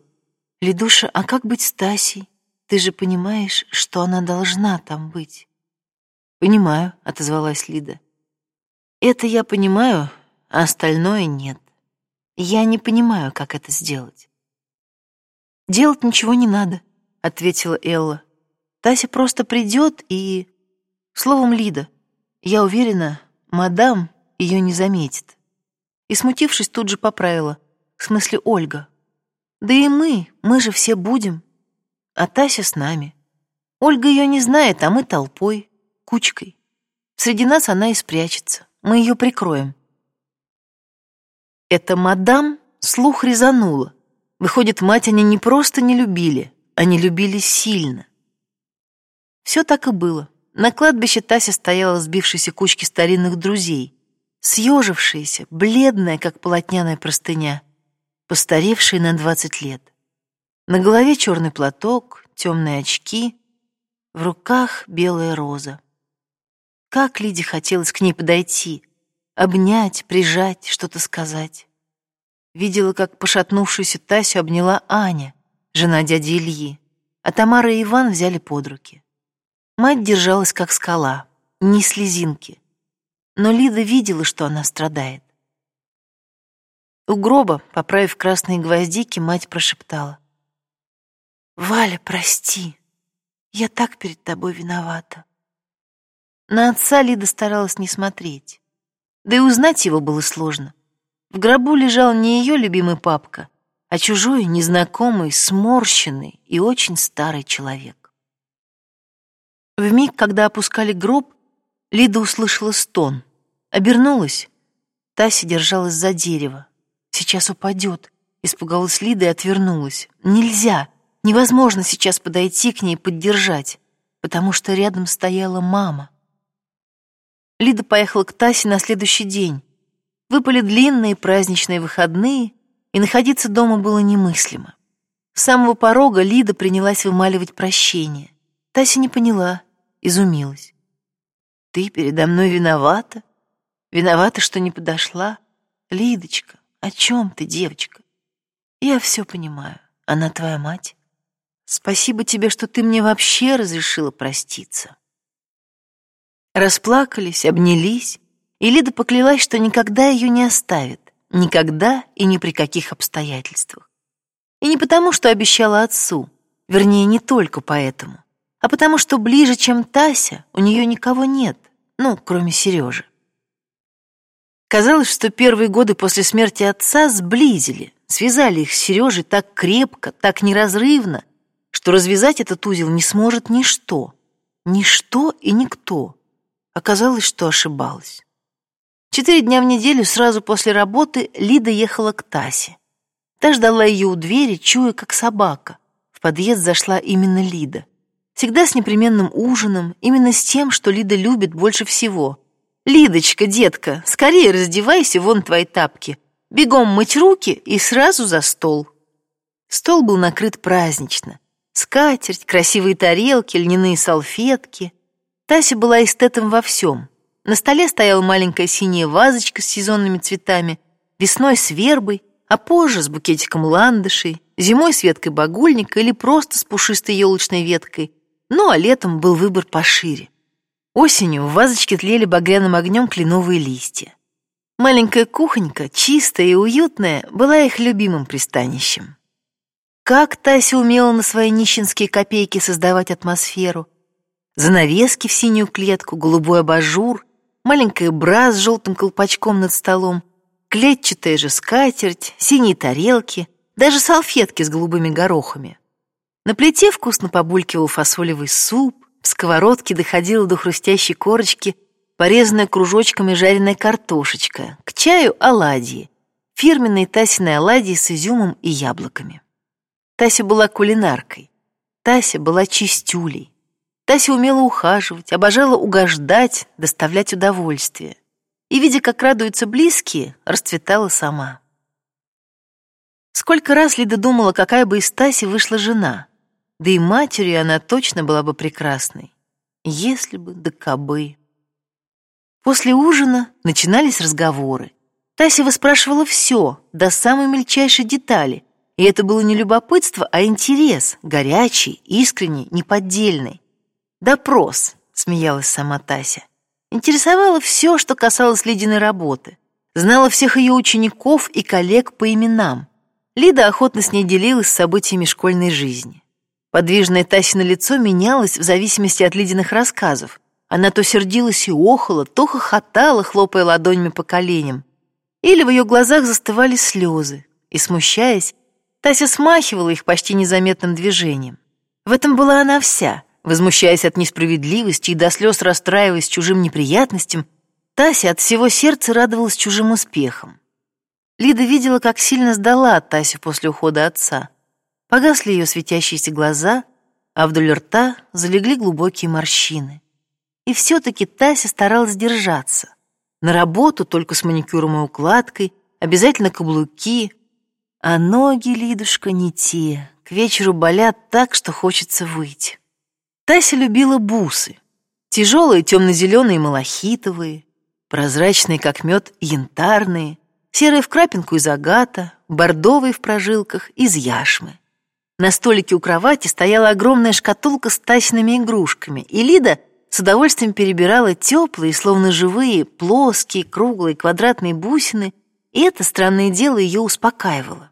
«Лидуша, а как быть с Тасей? Ты же понимаешь, что она должна там быть?» «Понимаю», — отозвалась Лида. «Это я понимаю, а остальное нет. Я не понимаю, как это сделать». «Делать ничего не надо», — ответила Элла. «Тася просто придет и...» Словом, Лида, я уверена, мадам ее не заметит. И, смутившись, тут же поправила. В смысле, Ольга. Да и мы, мы же все будем. А Тася с нами. Ольга ее не знает, а мы толпой, кучкой. Среди нас она и спрячется. Мы ее прикроем. Это мадам слух резанула. Выходит, мать они не просто не любили, они любили сильно. Все так и было. На кладбище Тася стояла сбившейся кучки старинных друзей, съежившаяся, бледная, как полотняная простыня, постаревшая на двадцать лет. На голове черный платок, темные очки, в руках белая роза. Как Лиде хотелось к ней подойти, обнять, прижать, что-то сказать. Видела, как пошатнувшуюся Тасю обняла Аня, жена дяди Ильи, а Тамара и Иван взяли под руки. Мать держалась как скала, ни слезинки. Но Лида видела, что она страдает. У гроба, поправив красные гвоздики, мать прошептала. «Валя, прости, я так перед тобой виновата». На отца Лида старалась не смотреть. Да и узнать его было сложно. В гробу лежал не ее любимый папка, а чужой, незнакомый, сморщенный и очень старый человек. В миг, когда опускали гроб, Лида услышала стон. Обернулась. Тася держалась за дерево. Сейчас упадет. Испугалась Лида и отвернулась. Нельзя, невозможно сейчас подойти к ней и поддержать, потому что рядом стояла мама. Лида поехала к Тасе на следующий день. Выпали длинные праздничные выходные, и находиться дома было немыслимо. С самого порога Лида принялась вымаливать прощение. Тася не поняла, изумилась. «Ты передо мной виновата? Виновата, что не подошла? Лидочка, о чем ты, девочка? Я все понимаю. Она твоя мать. Спасибо тебе, что ты мне вообще разрешила проститься». Расплакались, обнялись, и Лида поклялась, что никогда ее не оставит, никогда и ни при каких обстоятельствах. И не потому, что обещала отцу, вернее, не только поэтому, а потому что ближе, чем Тася, у нее никого нет, ну, кроме Сережи. Казалось, что первые годы после смерти отца сблизили, связали их с Сережей так крепко, так неразрывно, что развязать этот узел не сможет ничто, ничто и никто. Оказалось, что ошибалась. Четыре дня в неделю сразу после работы Лида ехала к Тасе. Та ждала ее у двери, чуя, как собака. В подъезд зашла именно Лида. Всегда с непременным ужином, именно с тем, что Лида любит больше всего. «Лидочка, детка, скорее раздевайся, вон твои тапки. Бегом мыть руки и сразу за стол». Стол был накрыт празднично. Скатерть, красивые тарелки, льняные салфетки. Тася была эстетом во всем. На столе стояла маленькая синяя вазочка с сезонными цветами, весной с вербой, а позже с букетиком ландышей, зимой с веткой багульника или просто с пушистой елочной веткой. Ну, а летом был выбор пошире. Осенью в вазочке тлели багряным огнем кленовые листья. Маленькая кухонька, чистая и уютная, была их любимым пристанищем. Как Тася умела на свои нищенские копейки создавать атмосферу — занавески в синюю клетку, голубой абажур, маленькая бра с желтым колпачком над столом, клетчатая же скатерть, синие тарелки, даже салфетки с голубыми горохами. На плите вкусно побулькивал фасолевый суп, в сковородке доходила до хрустящей корочки порезанная кружочками жареная картошечка, к чаю оладьи, фирменные Тасиной оладьи с изюмом и яблоками. Тася была кулинаркой, Тася была чистюлей. Тася умела ухаживать, обожала угождать, доставлять удовольствие. И, видя, как радуются близкие, расцветала сама. Сколько раз Лида думала, какая бы из Таси вышла жена. Да и матерью она точно была бы прекрасной. Если бы, да кабы. После ужина начинались разговоры. Тася выспрашивала все, до самой мельчайшей детали. И это было не любопытство, а интерес, горячий, искренний, неподдельный. «Допрос», — смеялась сама Тася. Интересовало все, что касалось Лидиной работы. Знала всех ее учеников и коллег по именам. Лида охотно с ней делилась событиями школьной жизни. Подвижное Тасино лицо менялось в зависимости от Лидиных рассказов. Она то сердилась и охала, то хохотала, хлопая ладонями по коленям. Или в ее глазах застывали слезы, и, смущаясь, Тася смахивала их почти незаметным движением. В этом была она вся — Возмущаясь от несправедливости и до слез расстраиваясь чужим неприятностям, Тася от всего сердца радовалась чужим успехам. Лида видела, как сильно сдала Тасю после ухода отца. Погасли ее светящиеся глаза, а вдоль рта залегли глубокие морщины. И все-таки Тася старалась держаться. На работу только с маникюром и укладкой, обязательно каблуки. А ноги, Лидушка, не те. К вечеру болят так, что хочется выйти. Тася любила бусы. Тяжелые темно-зеленые малахитовые, прозрачные, как мед, янтарные, серые в крапинку из агата, бордовые в прожилках из яшмы. На столике у кровати стояла огромная шкатулка с тасиными игрушками, и Лида с удовольствием перебирала теплые, словно живые, плоские, круглые, квадратные бусины, и это странное дело ее успокаивало.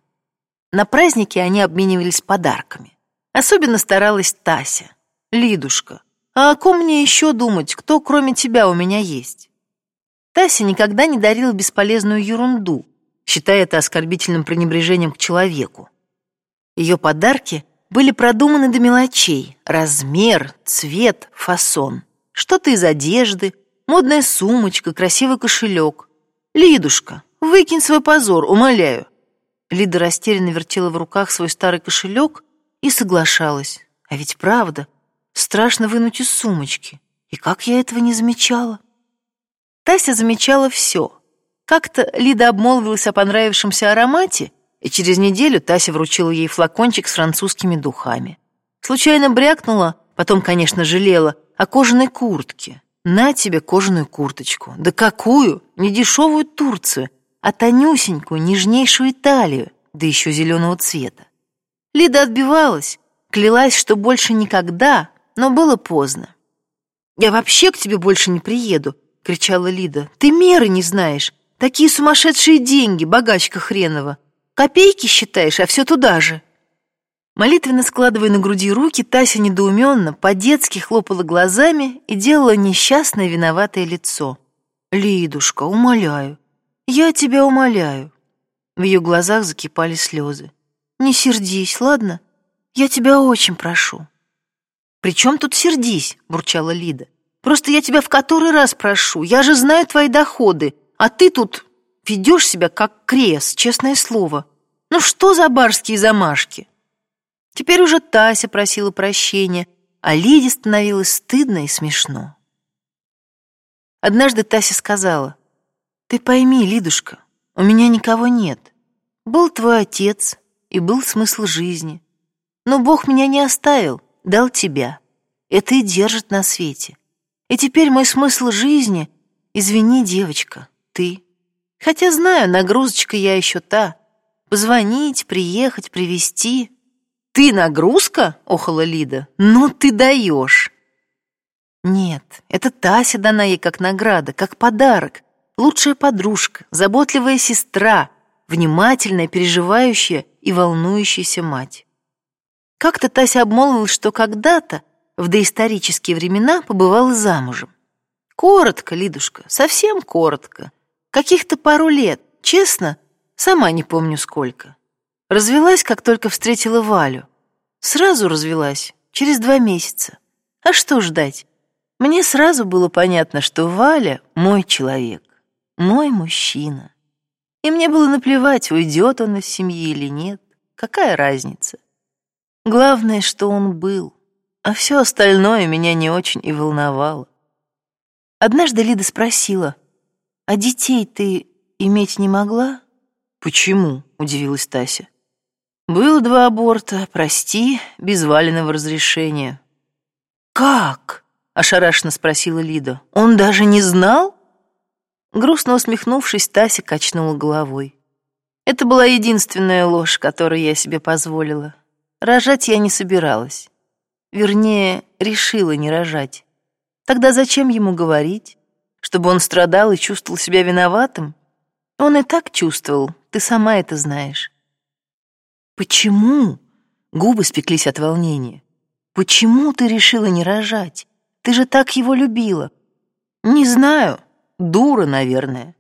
На празднике они обменивались подарками. Особенно старалась Тася. Лидушка. А о ком мне еще думать, кто кроме тебя у меня есть? Тася никогда не дарила бесполезную ерунду, считая это оскорбительным пренебрежением к человеку. Ее подарки были продуманы до мелочей: размер, цвет, фасон. Что-то из одежды, модная сумочка, красивый кошелек. Лидушка, выкинь свой позор, умоляю. Лида растерянно вертела в руках свой старый кошелек и соглашалась. А ведь правда, страшно вынуть из сумочки. И как я этого не замечала? Тася замечала все. Как-то Лида обмолвилась о понравившемся аромате, и через неделю Тася вручила ей флакончик с французскими духами. Случайно брякнула, потом, конечно, жалела, о кожаной куртке. На тебе кожаную курточку. Да какую? Не дешевую Турцию, а тонюсенькую, нежнейшую Италию, да еще зеленого цвета. Лида отбивалась, клялась, что больше никогда, но было поздно. «Я вообще к тебе больше не приеду», — кричала Лида. «Ты меры не знаешь. Такие сумасшедшие деньги, богачка хренова. Копейки считаешь, а все туда же». Молитвенно складывая на груди руки, Тася недоуменно, по-детски хлопала глазами и делала несчастное виноватое лицо. «Лидушка, умоляю, я тебя умоляю. В ее глазах закипали слезы. Не сердись, ладно? Я тебя очень прошу. При чем тут сердись? бурчала Лида. Просто я тебя в который раз прошу. Я же знаю твои доходы, а ты тут ведешь себя как крес, честное слово. Ну что за барские замашки? Теперь уже Тася просила прощения, а Лиде становилось стыдно и смешно. Однажды Тася сказала: ты пойми, Лидушка, у меня никого нет. Был твой отец, и был смысл жизни. Но Бог меня не оставил, дал тебя. Это и держит на свете. И теперь мой смысл жизни, извини, девочка, ты. Хотя знаю, нагрузочка я еще та. Позвонить, приехать, привезти. Ты нагрузка? охала Лида. Ну ты даешь. Нет, это Тася дана ей как награда, как подарок лучшая подружка, заботливая сестра, внимательная, переживающая и волнующаяся мать. Как-то Тася обмолвилась, что когда-то, в доисторические времена, побывала замужем. Коротко, Лидушка, совсем коротко. Каких-то пару лет, честно, сама не помню сколько. Развелась, как только встретила Валю. Сразу развелась, через два месяца. А что ждать? Мне сразу было понятно, что Валя — мой человек мой мужчина. И мне было наплевать, уйдет он из семьи или нет, какая разница. Главное, что он был, а все остальное меня не очень и волновало. Однажды Лида спросила, «А детей ты иметь не могла?» «Почему?» — удивилась Тася. «Было два аборта, прости, без валенного разрешения». «Как?» — ошарашенно спросила Лида. «Он даже не знал?» Грустно усмехнувшись, Тася качнула головой. Это была единственная ложь, которую я себе позволила. Рожать я не собиралась. Вернее, решила не рожать. Тогда зачем ему говорить? Чтобы он страдал и чувствовал себя виноватым? Он и так чувствовал, ты сама это знаешь. Почему? Губы спеклись от волнения. Почему ты решила не рожать? Ты же так его любила. Не знаю, Дура, наверное.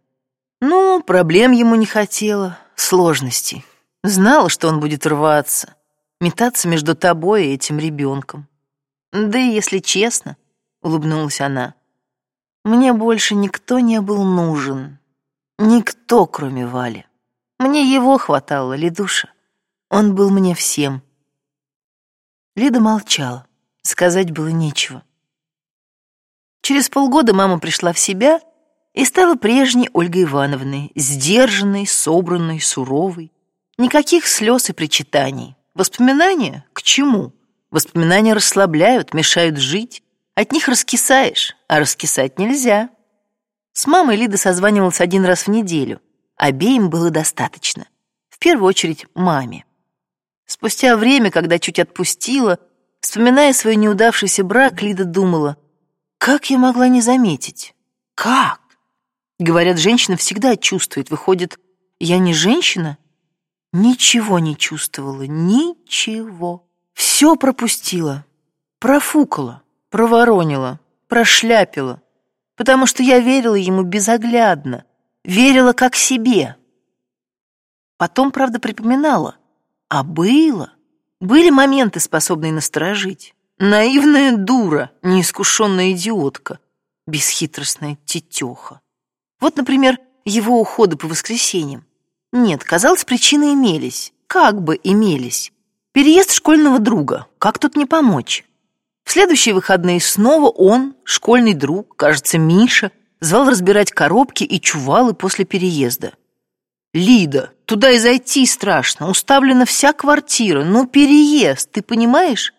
Ну, проблем ему не хотела, сложностей. Знала, что он будет рваться, метаться между тобой и этим ребенком. Да и если честно, улыбнулась она, мне больше никто не был нужен. Никто, кроме Вали. Мне его хватало, Лидуша. Он был мне всем. Лида молчала. Сказать было нечего. Через полгода мама пришла в себя — и стала прежней Ольгой Ивановной, сдержанной, собранной, суровой. Никаких слез и причитаний. Воспоминания? К чему? Воспоминания расслабляют, мешают жить. От них раскисаешь, а раскисать нельзя. С мамой Лида созванивалась один раз в неделю. Обеим было достаточно. В первую очередь маме. Спустя время, когда чуть отпустила, вспоминая свой неудавшийся брак, Лида думала, как я могла не заметить? Как? Говорят, женщина всегда чувствует. Выходит, я не женщина? Ничего не чувствовала, ничего. Все пропустила, профукала, Проворонила, прошляпила, потому что я верила ему безоглядно, верила как себе. Потом, правда, припоминала. А было. Были моменты, способные насторожить. Наивная дура, неискушенная идиотка, бесхитростная тетеха. Вот, например, его уходы по воскресеньям. Нет, казалось, причины имелись. Как бы имелись. Переезд школьного друга. Как тут не помочь? В следующие выходные снова он, школьный друг, кажется, Миша, звал разбирать коробки и чувалы после переезда. «Лида, туда и зайти страшно, уставлена вся квартира, ну переезд, ты понимаешь?»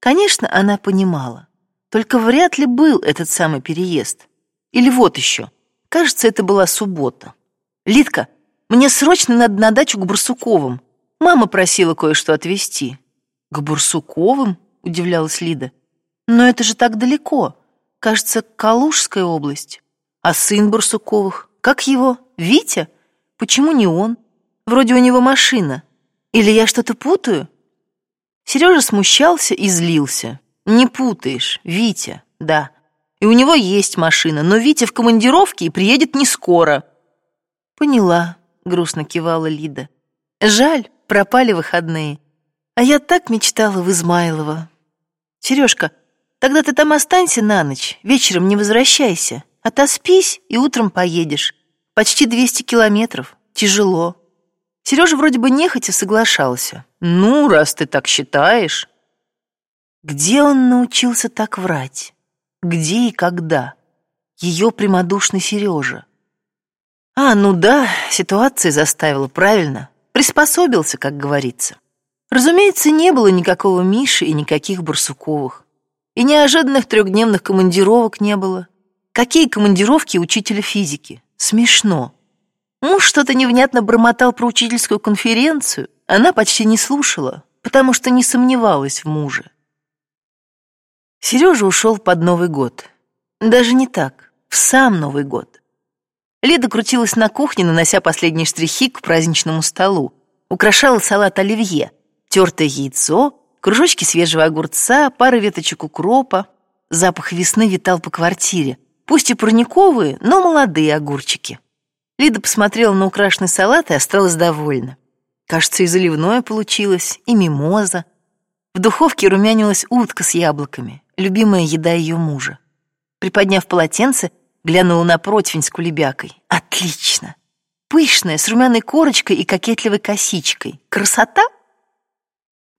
Конечно, она понимала. Только вряд ли был этот самый переезд. Или вот еще. Кажется, это была суббота. «Лидка, мне срочно надо на дачу к Барсуковым. Мама просила кое-что отвезти». «К Барсуковым?» — удивлялась Лида. «Но это же так далеко. Кажется, Калужская область. А сын Барсуковых? Как его? Витя? Почему не он? Вроде у него машина. Или я что-то путаю?» Сережа смущался и злился. «Не путаешь, Витя, да. И у него есть машина, но Витя в командировке и приедет не скоро». «Поняла», — грустно кивала Лида. «Жаль, пропали выходные. А я так мечтала в Измайлово. Сережка, тогда ты там останься на ночь, вечером не возвращайся. Отоспись и утром поедешь. Почти 200 километров. Тяжело». Сережа вроде бы нехотя соглашался. «Ну, раз ты так считаешь». Где он научился так врать? Где и когда? Ее прямодушный Сережа. А, ну да, ситуация заставила, правильно. Приспособился, как говорится. Разумеется, не было никакого Миши и никаких Барсуковых. И неожиданных трехдневных командировок не было. Какие командировки учителя физики? Смешно. Муж что-то невнятно бормотал про учительскую конференцию. Она почти не слушала, потому что не сомневалась в муже. Сережа ушел под Новый год. Даже не так, в сам Новый год. Лида крутилась на кухне, нанося последние штрихи к праздничному столу. Украшала салат оливье, тертое яйцо, кружочки свежего огурца, пара веточек укропа. Запах весны витал по квартире. Пусть и парниковые, но молодые огурчики. Лида посмотрела на украшенный салат и осталась довольна. Кажется, и заливное получилось, и мимоза. В духовке румянилась утка с яблоками, любимая еда ее мужа. Приподняв полотенце, Глянула на противень с кулебякой. Отлично! Пышная, с румяной корочкой и кокетливой косичкой. Красота?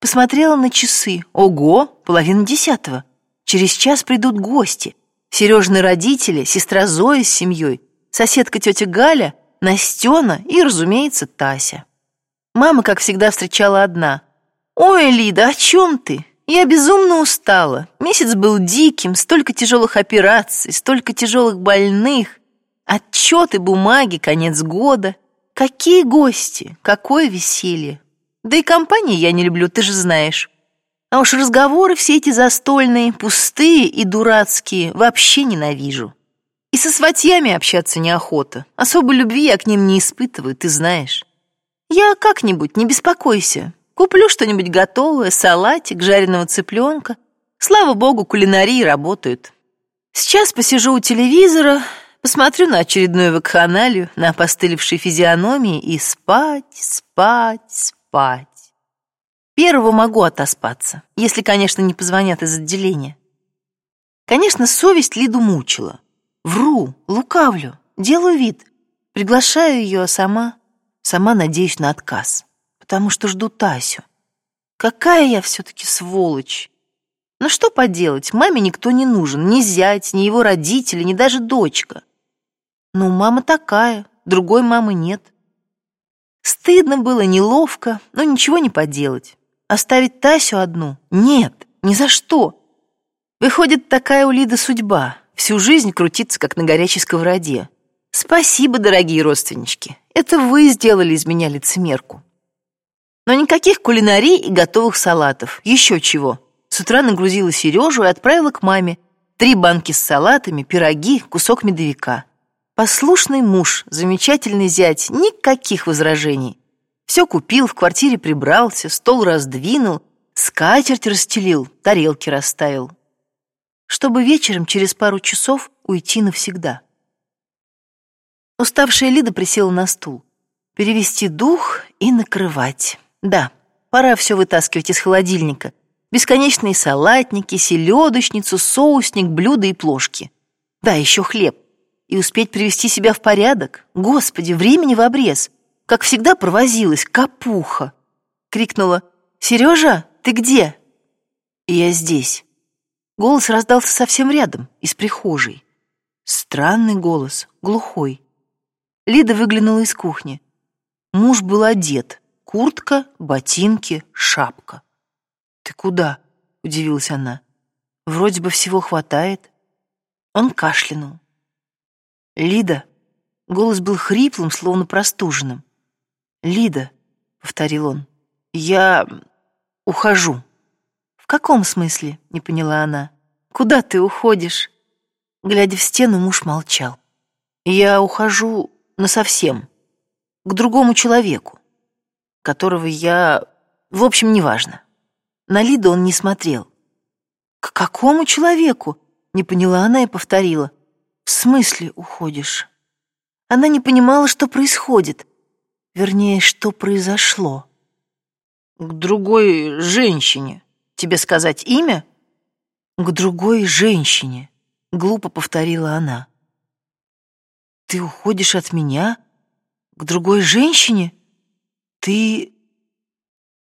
Посмотрела на часы. Ого, половина десятого. Через час придут гости. Сережные родители, сестра Зоя с семьей, соседка тетя Галя, Настена и, разумеется, Тася. Мама, как всегда, встречала одна. «Ой, Лида, о чем ты? Я безумно устала. Месяц был диким, столько тяжелых операций, столько тяжелых больных. Отчеты, бумаги, конец года. Какие гости, какое веселье. Да и компании я не люблю, ты же знаешь. А уж разговоры все эти застольные, пустые и дурацкие, вообще ненавижу. И со сватьями общаться неохота. Особой любви я к ним не испытываю, ты знаешь. Я как-нибудь, не беспокойся. Куплю что-нибудь готовое, салатик, жареного цыпленка. Слава богу, кулинарии работают. Сейчас посижу у телевизора, посмотрю на очередную вакханалию, на опостылевшие физиономии и спать, спать, спать. Первого могу отоспаться, если, конечно, не позвонят из отделения. Конечно, совесть Лиду мучила. Вру, лукавлю, делаю вид. Приглашаю ее, сама... Сама надеюсь на отказ потому что жду Тасю. Какая я все-таки сволочь! Но что поделать, маме никто не нужен, ни зять, ни его родители, ни даже дочка. Ну, мама такая, другой мамы нет. Стыдно было, неловко, но ничего не поделать. Оставить Тасю одну? Нет, ни за что. Выходит, такая у Лиды судьба. Всю жизнь крутиться, как на горячей сковороде. Спасибо, дорогие родственнички. Это вы сделали из меня лицемерку. Но никаких кулинарий и готовых салатов. Еще чего. С утра нагрузила Сережу и отправила к маме. Три банки с салатами, пироги, кусок медовика. Послушный муж, замечательный зять, никаких возражений. Все купил, в квартире прибрался, стол раздвинул, скатерть расстелил, тарелки расставил. чтобы вечером через пару часов уйти навсегда. Уставшая Лида присела на стул. Перевести дух и накрывать. Да, пора все вытаскивать из холодильника. Бесконечные салатники, селедочницу, соусник, блюда и плошки. Да, еще хлеб. И успеть привести себя в порядок. Господи, времени в обрез. Как всегда провозилась, капуха. Крикнула «Сережа, ты где?» Я здесь. Голос раздался совсем рядом, из прихожей. Странный голос, глухой. Лида выглянула из кухни. Муж был одет. Куртка, ботинки, шапка. «Ты куда?» — удивилась она. «Вроде бы всего хватает». Он кашлянул. «Лида!» — голос был хриплым, словно простуженным. «Лида!» — повторил он. «Я ухожу». «В каком смысле?» — не поняла она. «Куда ты уходишь?» Глядя в стену, муж молчал. «Я ухожу насовсем, к другому человеку, которого я... В общем, неважно. На Лиду он не смотрел. «К какому человеку?» — не поняла она и повторила. «В смысле уходишь?» Она не понимала, что происходит. Вернее, что произошло. «К другой женщине. Тебе сказать имя?» «К другой женщине», — глупо повторила она. Ты уходишь от меня? К другой женщине? Ты...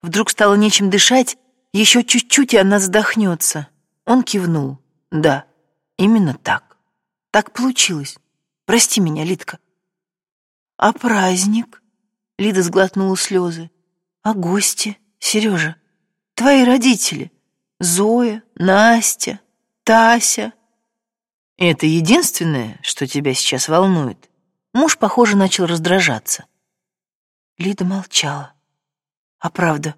Вдруг стало нечем дышать, еще чуть-чуть, и она задохнется. Он кивнул. Да, именно так. Так получилось. Прости меня, Лидка. А праздник? Лида сглотнула слезы. А гости, Сережа? Твои родители? Зоя, Настя, Тася. Это единственное, что тебя сейчас волнует? Муж, похоже, начал раздражаться. Лида молчала. А правда,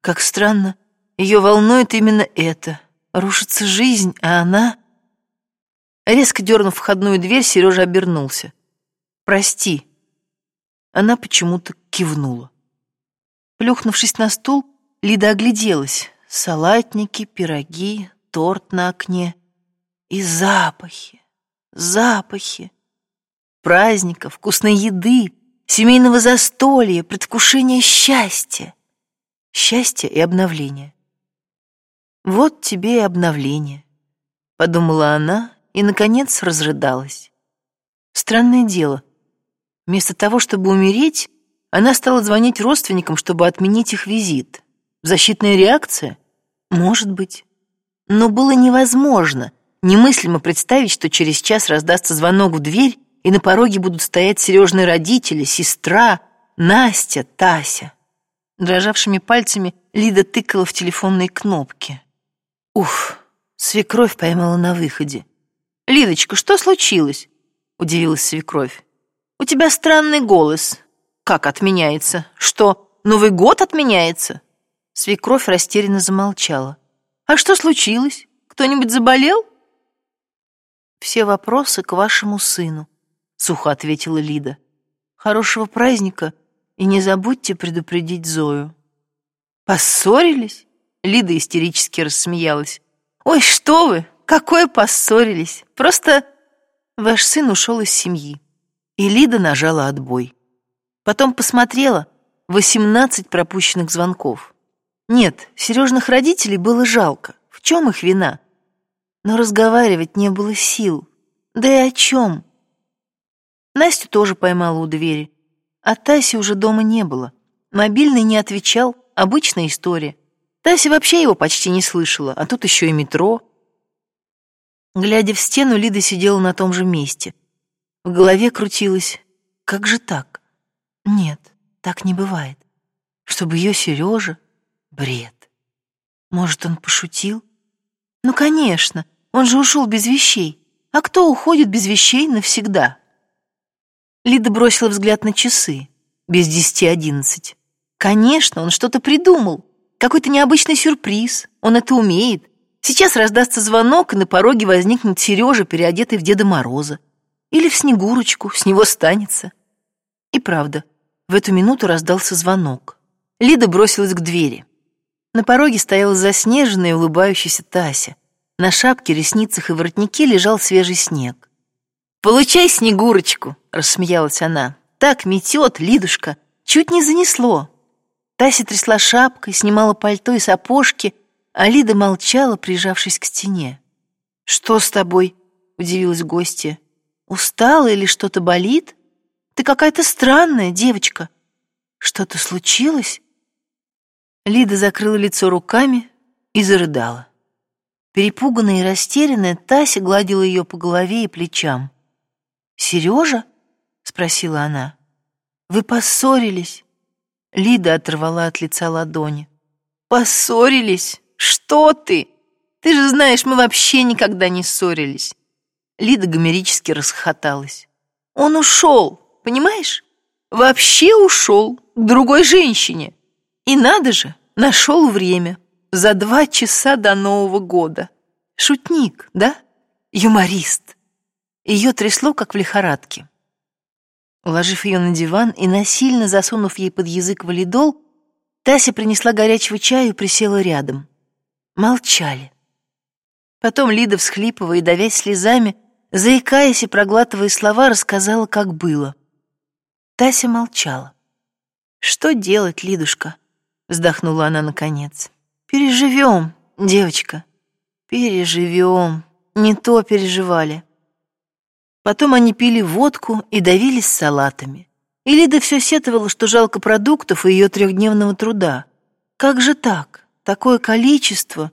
как странно, ее волнует именно это. Рушится жизнь, а она... Резко дернув входную дверь, Сережа обернулся. «Прости». Она почему-то кивнула. Плюхнувшись на стул, Лида огляделась. Салатники, пироги, торт на окне — и запахи, запахи. Праздников, вкусной еды, семейного застолья, предвкушения счастья. Счастье и обновление. Вот тебе и обновление, подумала она и, наконец, разрыдалась. Странное дело. Вместо того, чтобы умереть, она стала звонить родственникам, чтобы отменить их визит. Защитная реакция? Может быть. Но было невозможно Немыслимо представить, что через час раздастся звонок в дверь, и на пороге будут стоять Сережные родители, сестра, Настя, Тася. Дрожавшими пальцами Лида тыкала в телефонные кнопки. Уф, свекровь поймала на выходе. «Лидочка, что случилось?» — удивилась свекровь. «У тебя странный голос. Как отменяется? Что, Новый год отменяется?» Свекровь растерянно замолчала. «А что случилось? Кто-нибудь заболел?» все вопросы к вашему сыну», — сухо ответила Лида. «Хорошего праздника и не забудьте предупредить Зою». «Поссорились?» — Лида истерически рассмеялась. «Ой, что вы! Какое поссорились! Просто ваш сын ушел из семьи». И Лида нажала отбой. Потом посмотрела — восемнадцать пропущенных звонков. Нет, Сережных родителей было жалко. В чем их вина? но разговаривать не было сил. Да и о чем? Настю тоже поймала у двери, а Таси уже дома не было. Мобильный не отвечал, обычная история. Тася вообще его почти не слышала, а тут еще и метро. Глядя в стену, Лида сидела на том же месте. В голове крутилось «Как же так?» Нет, так не бывает. Чтобы ее Сережа — бред. Может, он пошутил? Ну, конечно, он же ушел без вещей. А кто уходит без вещей навсегда? Лида бросила взгляд на часы. Без десяти одиннадцать. Конечно, он что-то придумал. Какой-то необычный сюрприз. Он это умеет. Сейчас раздастся звонок, и на пороге возникнет Сережа, переодетый в Деда Мороза. Или в Снегурочку, с него станется. И правда, в эту минуту раздался звонок. Лида бросилась к двери. На пороге стояла заснеженная улыбающаяся Тася. На шапке, ресницах и воротнике лежал свежий снег. «Получай снегурочку!» — рассмеялась она. «Так метет, Лидушка, чуть не занесло». Тася трясла шапкой, снимала пальто и сапожки, а Лида молчала, прижавшись к стене. «Что с тобой?» — удивилась гостья. «Устала или что-то болит? Ты какая-то странная девочка. Что-то случилось?» Лида закрыла лицо руками и зарыдала. Перепуганная и растерянная, Тася гладила ее по голове и плечам. «Сережа?» — спросила она. «Вы поссорились?» Лида оторвала от лица ладони. «Поссорились? Что ты? Ты же знаешь, мы вообще никогда не ссорились». Лида гомерически расхохоталась. «Он ушел, понимаешь? Вообще ушел к другой женщине. И надо же, нашел время. За два часа до Нового года. Шутник, да? Юморист». Ее трясло, как в лихорадке. Уложив ее на диван и насильно засунув ей под язык валидол, Тася принесла горячего чаю и присела рядом. Молчали. Потом Лида, всхлипывая и давясь слезами, заикаясь и проглатывая слова, рассказала, как было. Тася молчала. «Что делать, Лидушка?» — вздохнула она наконец. «Переживем, девочка, переживем. Не то переживали. Потом они пили водку и давились салатами. И Лида все сетовала, что жалко продуктов и ее трехдневного труда. Как же так? Такое количество.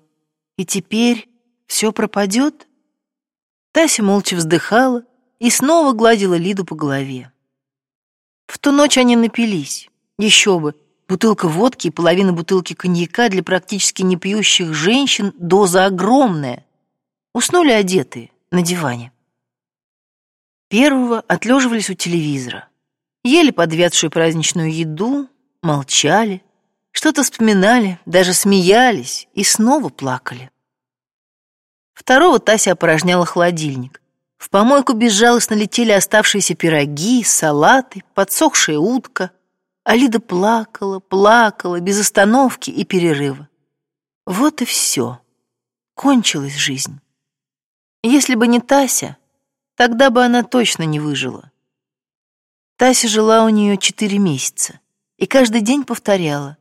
И теперь все пропадет? Тася молча вздыхала и снова гладила Лиду по голове. В ту ночь они напились. Еще бы, бутылка водки и половина бутылки коньяка для практически не пьющих женщин доза огромная. Уснули одетые на диване. Первого отлеживались у телевизора. Ели подвядшую праздничную еду, молчали, что-то вспоминали, даже смеялись и снова плакали. Второго Тася опорожняла холодильник. В помойку безжалостно летели оставшиеся пироги, салаты, подсохшая утка. Алида плакала, плакала, без остановки и перерыва. Вот и все. Кончилась жизнь. Если бы не Тася, Тогда бы она точно не выжила. Тася жила у нее четыре месяца и каждый день повторяла.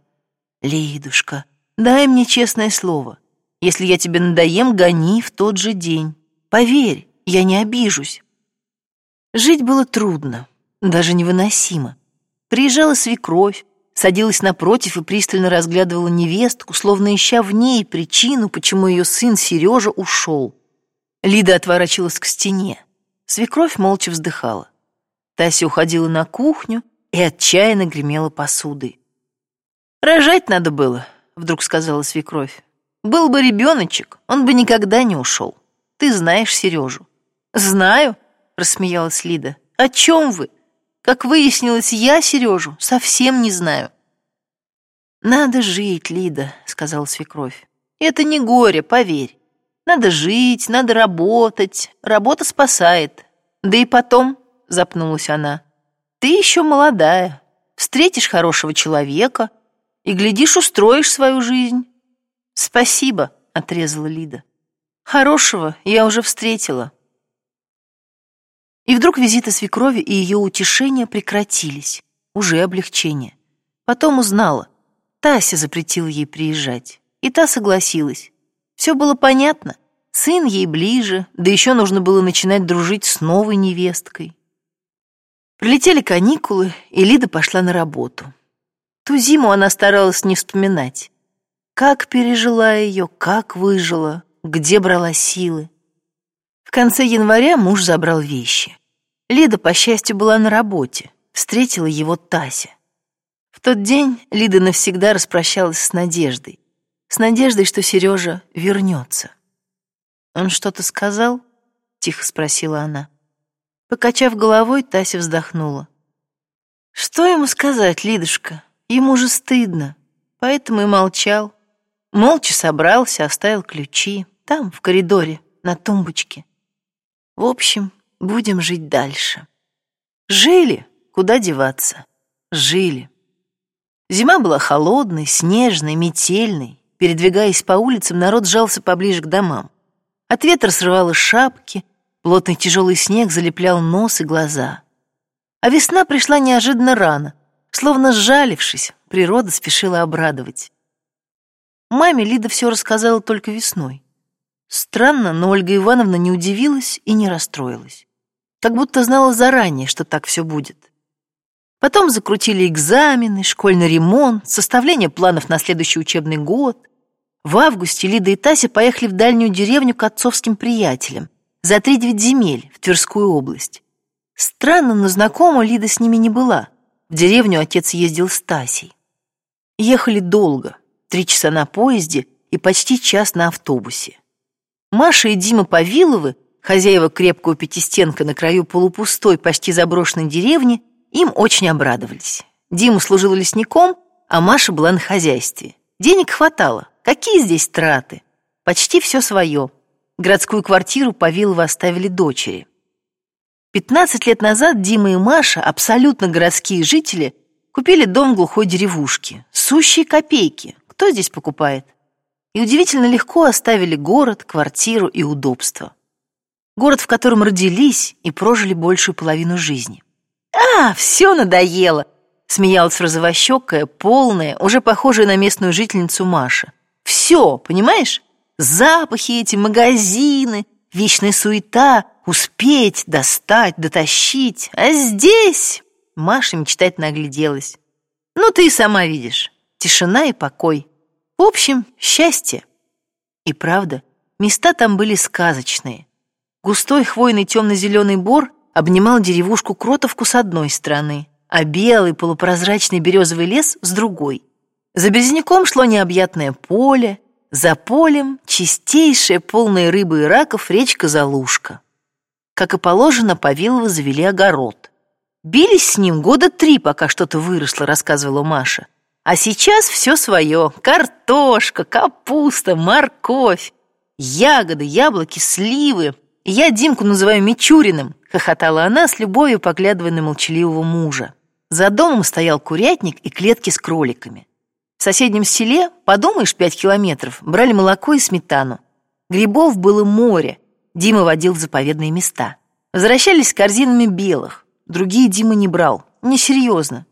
«Лидушка, дай мне честное слово. Если я тебе надоем, гони в тот же день. Поверь, я не обижусь». Жить было трудно, даже невыносимо. Приезжала свекровь, садилась напротив и пристально разглядывала невестку, словно ища в ней причину, почему ее сын Сережа ушел. Лида отворачивалась к стене. Свекровь молча вздыхала. Тася уходила на кухню и отчаянно гремела посудой. «Рожать надо было», — вдруг сказала свекровь. «Был бы ребеночек, он бы никогда не ушел. Ты знаешь Сережу». «Знаю», — рассмеялась Лида. «О чем вы? Как выяснилось, я Сережу совсем не знаю». «Надо жить, Лида», — сказала свекровь. «Это не горе, поверь. Надо жить, надо работать. Работа спасает. Да и потом, запнулась она, ты еще молодая. Встретишь хорошего человека и, глядишь, устроишь свою жизнь. Спасибо, отрезала Лида. Хорошего я уже встретила. И вдруг визиты свекрови и ее утешения прекратились. Уже облегчение. Потом узнала. Тася запретила ей приезжать. И та согласилась. Все было понятно. Сын ей ближе, да еще нужно было начинать дружить с новой невесткой. Прилетели каникулы, и Лида пошла на работу. Ту зиму она старалась не вспоминать. Как пережила ее, как выжила, где брала силы. В конце января муж забрал вещи. Лида, по счастью, была на работе. Встретила его Тася. В тот день Лида навсегда распрощалась с надеждой с надеждой, что Сережа вернется. «Он что-то сказал?» — тихо спросила она. Покачав головой, Тася вздохнула. «Что ему сказать, Лидушка? Ему же стыдно, поэтому и молчал. Молча собрался, оставил ключи. Там, в коридоре, на тумбочке. В общем, будем жить дальше. Жили, куда деваться. Жили. Зима была холодной, снежной, метельной. Передвигаясь по улицам, народ сжался поближе к домам. От ветра срывало шапки, плотный тяжелый снег залеплял нос и глаза. А весна пришла неожиданно рано, словно сжалившись, природа спешила обрадовать. Маме Лида все рассказала только весной. Странно, но Ольга Ивановна не удивилась и не расстроилась. Как будто знала заранее, что так все будет. Потом закрутили экзамены, школьный ремонт, составление планов на следующий учебный год. В августе Лида и Тася поехали в дальнюю деревню к отцовским приятелям за три девять земель в Тверскую область. Странно, но знакома Лида с ними не была. В деревню отец ездил с Тасей. Ехали долго, три часа на поезде и почти час на автобусе. Маша и Дима Павиловы, хозяева крепкого пятистенка на краю полупустой, почти заброшенной деревни, им очень обрадовались. Дима служил лесником, а Маша была на хозяйстве. Денег хватало. Какие здесь траты? Почти все свое. Городскую квартиру Павиловы оставили дочери. 15 лет назад Дима и Маша, абсолютно городские жители, купили дом в глухой деревушке. Сущие копейки. Кто здесь покупает? И удивительно легко оставили город, квартиру и удобства. Город, в котором родились и прожили большую половину жизни. «А, все надоело!» — смеялась розовощекая, полная, уже похожая на местную жительницу Маша. «Все, понимаешь? Запахи эти, магазины, вечная суета, успеть, достать, дотащить. А здесь...» Маша мечтательно огляделась. «Ну, ты и сама видишь. Тишина и покой. В общем, счастье». И правда, места там были сказочные. Густой хвойный темно-зеленый бор обнимал деревушку Кротовку с одной стороны, а белый полупрозрачный березовый лес с другой. За березняком шло необъятное поле, за полем чистейшая, полная рыбы и раков речка Залушка. Как и положено, Павиловы завели огород. Бились с ним года три, пока что-то выросло, рассказывала Маша. А сейчас все свое. Картошка, капуста, морковь, ягоды, яблоки, сливы. Я Димку называю Мичуриным, хохотала она с любовью, поглядывая на молчаливого мужа. За домом стоял курятник и клетки с кроликами. В соседнем селе, подумаешь, пять километров, брали молоко и сметану. Грибов было море. Дима водил в заповедные места. Возвращались с корзинами белых. Другие Дима не брал. Несерьезно.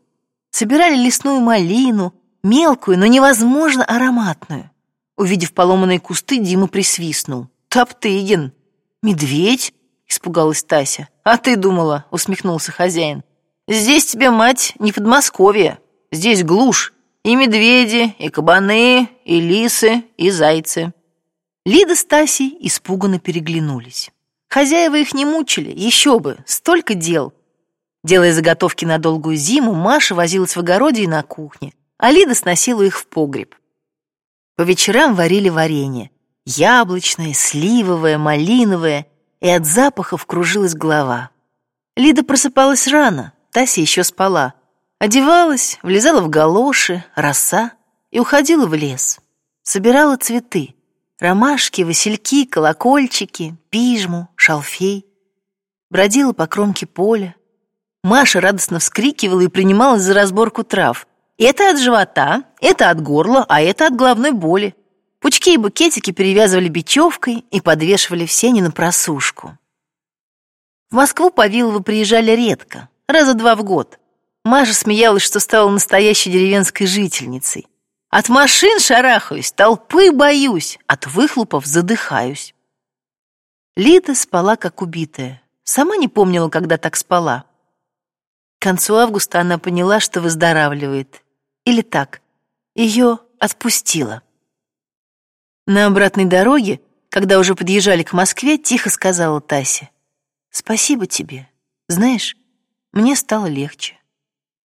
Собирали лесную малину, мелкую, но невозможно ароматную. Увидев поломанные кусты, Дима присвистнул. «Топтыгин!» «Медведь?» испугалась Тася. «А ты думала?» — усмехнулся хозяин. «Здесь тебе, мать, не Подмосковье. Здесь глушь. И медведи, и кабаны, и лисы, и зайцы». Лида с Тасей испуганно переглянулись. Хозяева их не мучили, еще бы, столько дел. Делая заготовки на долгую зиму, Маша возилась в огороде и на кухне, а Лида сносила их в погреб. По вечерам варили варенье. Яблочное, сливовое, малиновое и от запахов кружилась голова. Лида просыпалась рано, Тася еще спала. Одевалась, влезала в галоши, роса и уходила в лес. Собирала цветы. Ромашки, васильки, колокольчики, пижму, шалфей. Бродила по кромке поля. Маша радостно вскрикивала и принималась за разборку трав. Это от живота, это от горла, а это от головной боли. Пучки и букетики перевязывали бечевкой и подвешивали в сене на просушку. В Москву Павиловы приезжали редко, раза два в год. Маша смеялась, что стала настоящей деревенской жительницей. От машин шарахаюсь, толпы боюсь, от выхлопов задыхаюсь. Лида спала как убитая. Сама не помнила, когда так спала. К концу августа она поняла, что выздоравливает. Или так, ее отпустило. На обратной дороге, когда уже подъезжали к Москве, тихо сказала Тася. «Спасибо тебе. Знаешь, мне стало легче».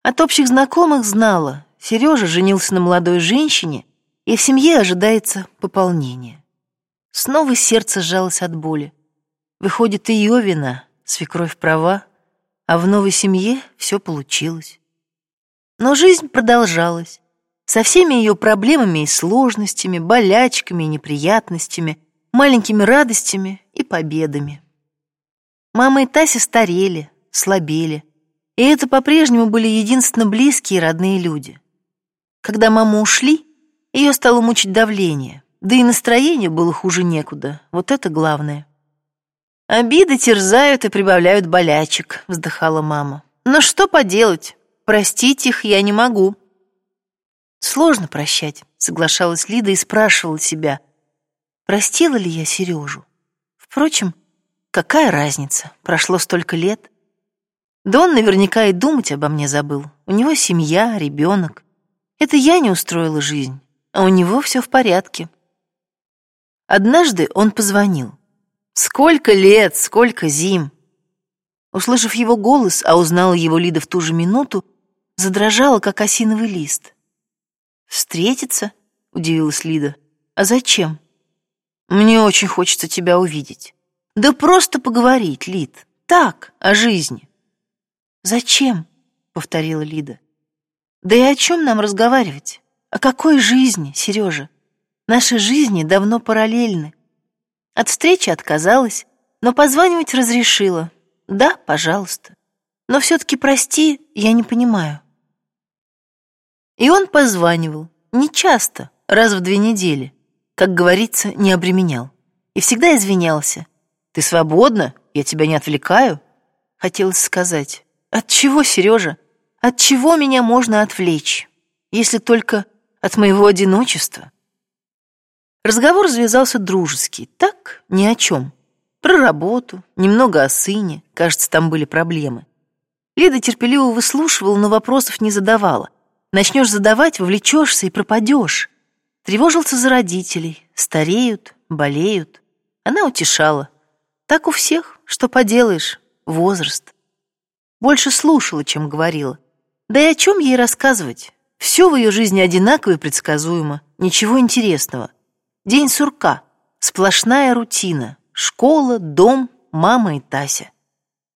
От общих знакомых знала, Сережа женился на молодой женщине, и в семье ожидается пополнение. Снова сердце сжалось от боли. Выходит, ее вина, свекровь права, а в новой семье все получилось. Но жизнь продолжалась со всеми ее проблемами и сложностями, болячками и неприятностями, маленькими радостями и победами. Мама и Тася старели, слабели, и это по-прежнему были единственно близкие и родные люди. Когда маму ушли, ее стало мучить давление, Да и настроение было хуже некуда. Вот это главное. Обиды терзают и прибавляют болячек, вздыхала мама. Но что поделать? Простить их я не могу. Сложно прощать, соглашалась Лида и спрашивала себя, простила ли я Сережу. Впрочем, какая разница? Прошло столько лет. Да он наверняка и думать обо мне забыл. У него семья, ребенок. Это я не устроила жизнь, а у него все в порядке. Однажды он позвонил. Сколько лет, сколько зим. Услышав его голос, а узнала его Лида в ту же минуту, задрожала, как осиновый лист. «Встретиться?» — удивилась Лида. «А зачем?» «Мне очень хочется тебя увидеть». «Да просто поговорить, Лид. Так, о жизни». «Зачем?» — повторила Лида. «Да и о чем нам разговаривать? О какой жизни, Сережа? Наши жизни давно параллельны. От встречи отказалась, но позванивать разрешила. Да, пожалуйста. Но все-таки прости, я не понимаю. И он позванивал. Не часто, раз в две недели. Как говорится, не обременял. И всегда извинялся. «Ты свободна? Я тебя не отвлекаю?» Хотелось сказать. «От чего, Сережа? От чего меня можно отвлечь? Если только от моего одиночества?» Разговор завязался дружеский, так, ни о чем. Про работу, немного о сыне, кажется, там были проблемы. Лида терпеливо выслушивала, но вопросов не задавала. Начнешь задавать, вовлечешься и пропадешь. Тревожился за родителей, стареют, болеют. Она утешала. Так у всех, что поделаешь, возраст. Больше слушала, чем говорила. Да и о чем ей рассказывать? Все в ее жизни одинаково и предсказуемо, ничего интересного. День сурка. Сплошная рутина. Школа, дом, мама и Тася.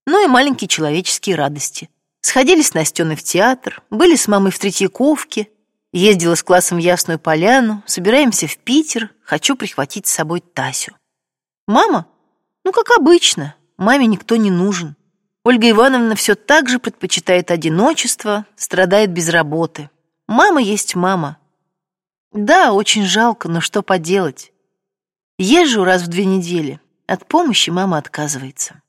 Ну и маленькие человеческие радости. Сходили с Настеной в театр, были с мамой в Третьяковке, ездила с классом в Ясную Поляну, собираемся в Питер, хочу прихватить с собой Тасю. Мама? Ну, как обычно, маме никто не нужен. Ольга Ивановна все так же предпочитает одиночество, страдает без работы. Мама есть мама, да, очень жалко, но что поделать. Езжу раз в две недели. От помощи мама отказывается.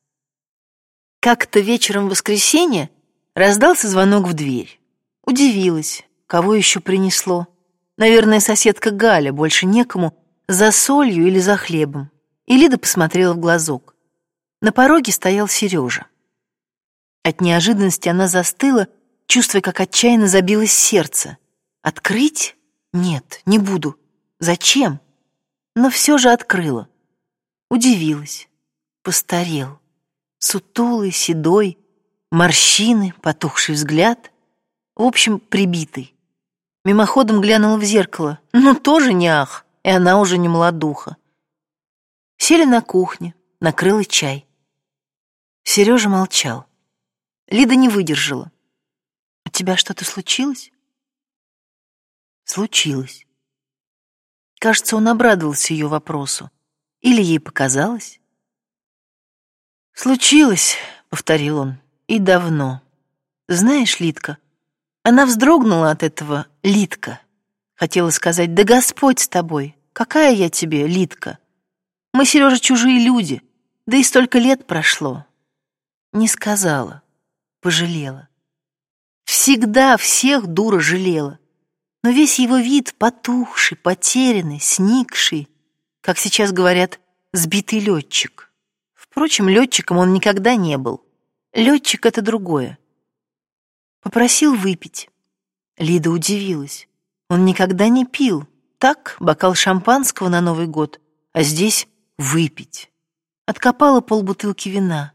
Как-то вечером в воскресенье раздался звонок в дверь. Удивилась, кого еще принесло. Наверное, соседка Галя, больше некому, за солью или за хлебом. И Лида посмотрела в глазок. На пороге стоял Сережа. От неожиданности она застыла, чувствуя, как отчаянно забилось сердце. Открыть? Нет, не буду. Зачем? Но все же открыла. Удивилась. Постарел. Сутулый, седой, морщины, потухший взгляд. В общем, прибитый. Мимоходом глянула в зеркало. Ну, тоже не ах, и она уже не молодуха. Сели на кухне, накрыла чай. Сережа молчал. Лида не выдержала. «У тебя что-то случилось?» Случилось. Кажется, он обрадовался ее вопросу. Или ей показалось? «Случилось», — повторил он, — «и давно. Знаешь, Литка, она вздрогнула от этого Литка. Хотела сказать, да Господь с тобой, какая я тебе, Литка. Мы, Сережа, чужие люди, да и столько лет прошло. Не сказала, пожалела. Всегда всех дура жалела но весь его вид потухший, потерянный, сникший, как сейчас говорят, сбитый летчик. Впрочем, летчиком он никогда не был. Летчик — это другое. Попросил выпить. Лида удивилась. Он никогда не пил. Так, бокал шампанского на Новый год, а здесь выпить. Откопала полбутылки вина.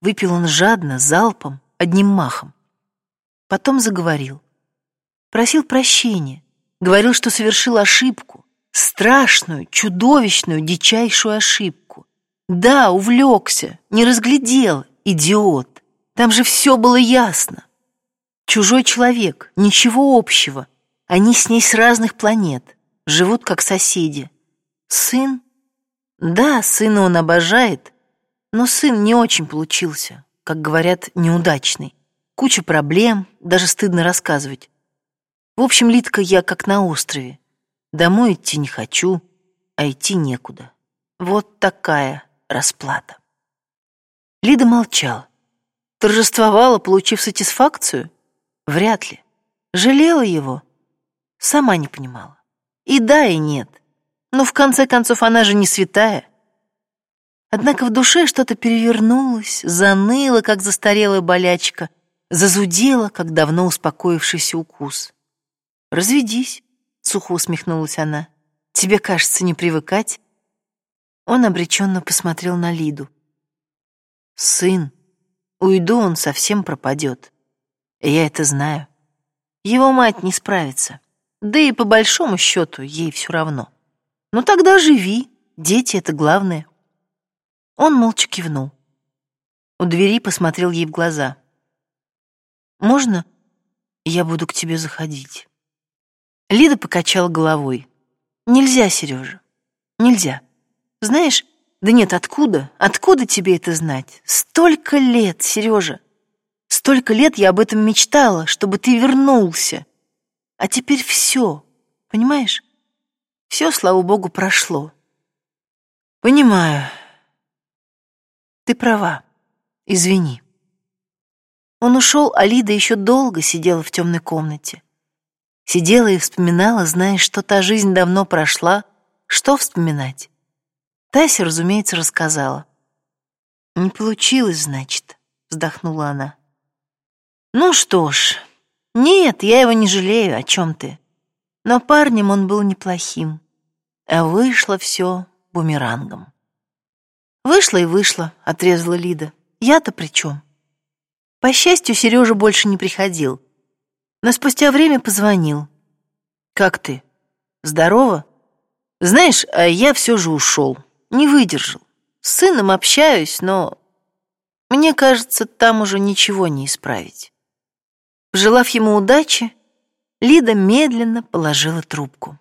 Выпил он жадно, залпом, одним махом. Потом заговорил просил прощения, говорил, что совершил ошибку, страшную, чудовищную, дичайшую ошибку. Да, увлекся, не разглядел, идиот. Там же все было ясно. Чужой человек, ничего общего. Они с ней с разных планет, живут как соседи. Сын? Да, сына он обожает, но сын не очень получился, как говорят, неудачный. Куча проблем, даже стыдно рассказывать. В общем, Литка, я как на острове. Домой идти не хочу. а идти некуда. Вот такая расплата. Лида молчала. Торжествовала, получив сатисфакцию? Вряд ли. Жалела его? Сама не понимала. И да, и нет. Но в конце концов она же не святая. Однако в душе что-то перевернулось, заныло, как застарелая болячка, зазудело, как давно успокоившийся укус. «Разведись», — сухо усмехнулась она. «Тебе, кажется, не привыкать». Он обреченно посмотрел на Лиду. «Сын, уйду, он совсем пропадет. Я это знаю. Его мать не справится. Да и по большому счету ей все равно. Ну тогда живи, дети — это главное». Он молча кивнул. У двери посмотрел ей в глаза. «Можно я буду к тебе заходить?» Лида покачала головой. «Нельзя, Сережа, нельзя. Знаешь, да нет, откуда? Откуда тебе это знать? Столько лет, Сережа. Столько лет я об этом мечтала, чтобы ты вернулся. А теперь все, понимаешь? Все, слава богу, прошло. Понимаю. Ты права. Извини. Он ушел, а Лида еще долго сидела в темной комнате. Сидела и вспоминала, зная, что та жизнь давно прошла. Что вспоминать? Тася, разумеется, рассказала. «Не получилось, значит», — вздохнула она. «Ну что ж, нет, я его не жалею, о чем ты. Но парнем он был неплохим, а вышло все бумерангом». «Вышло и вышло», — отрезала Лида. «Я-то при чем?» По счастью, Сережа больше не приходил. Но спустя время позвонил. «Как ты? Здорово?» «Знаешь, а я все же ушел. Не выдержал. С сыном общаюсь, но... Мне кажется, там уже ничего не исправить». Пожелав ему удачи, Лида медленно положила трубку.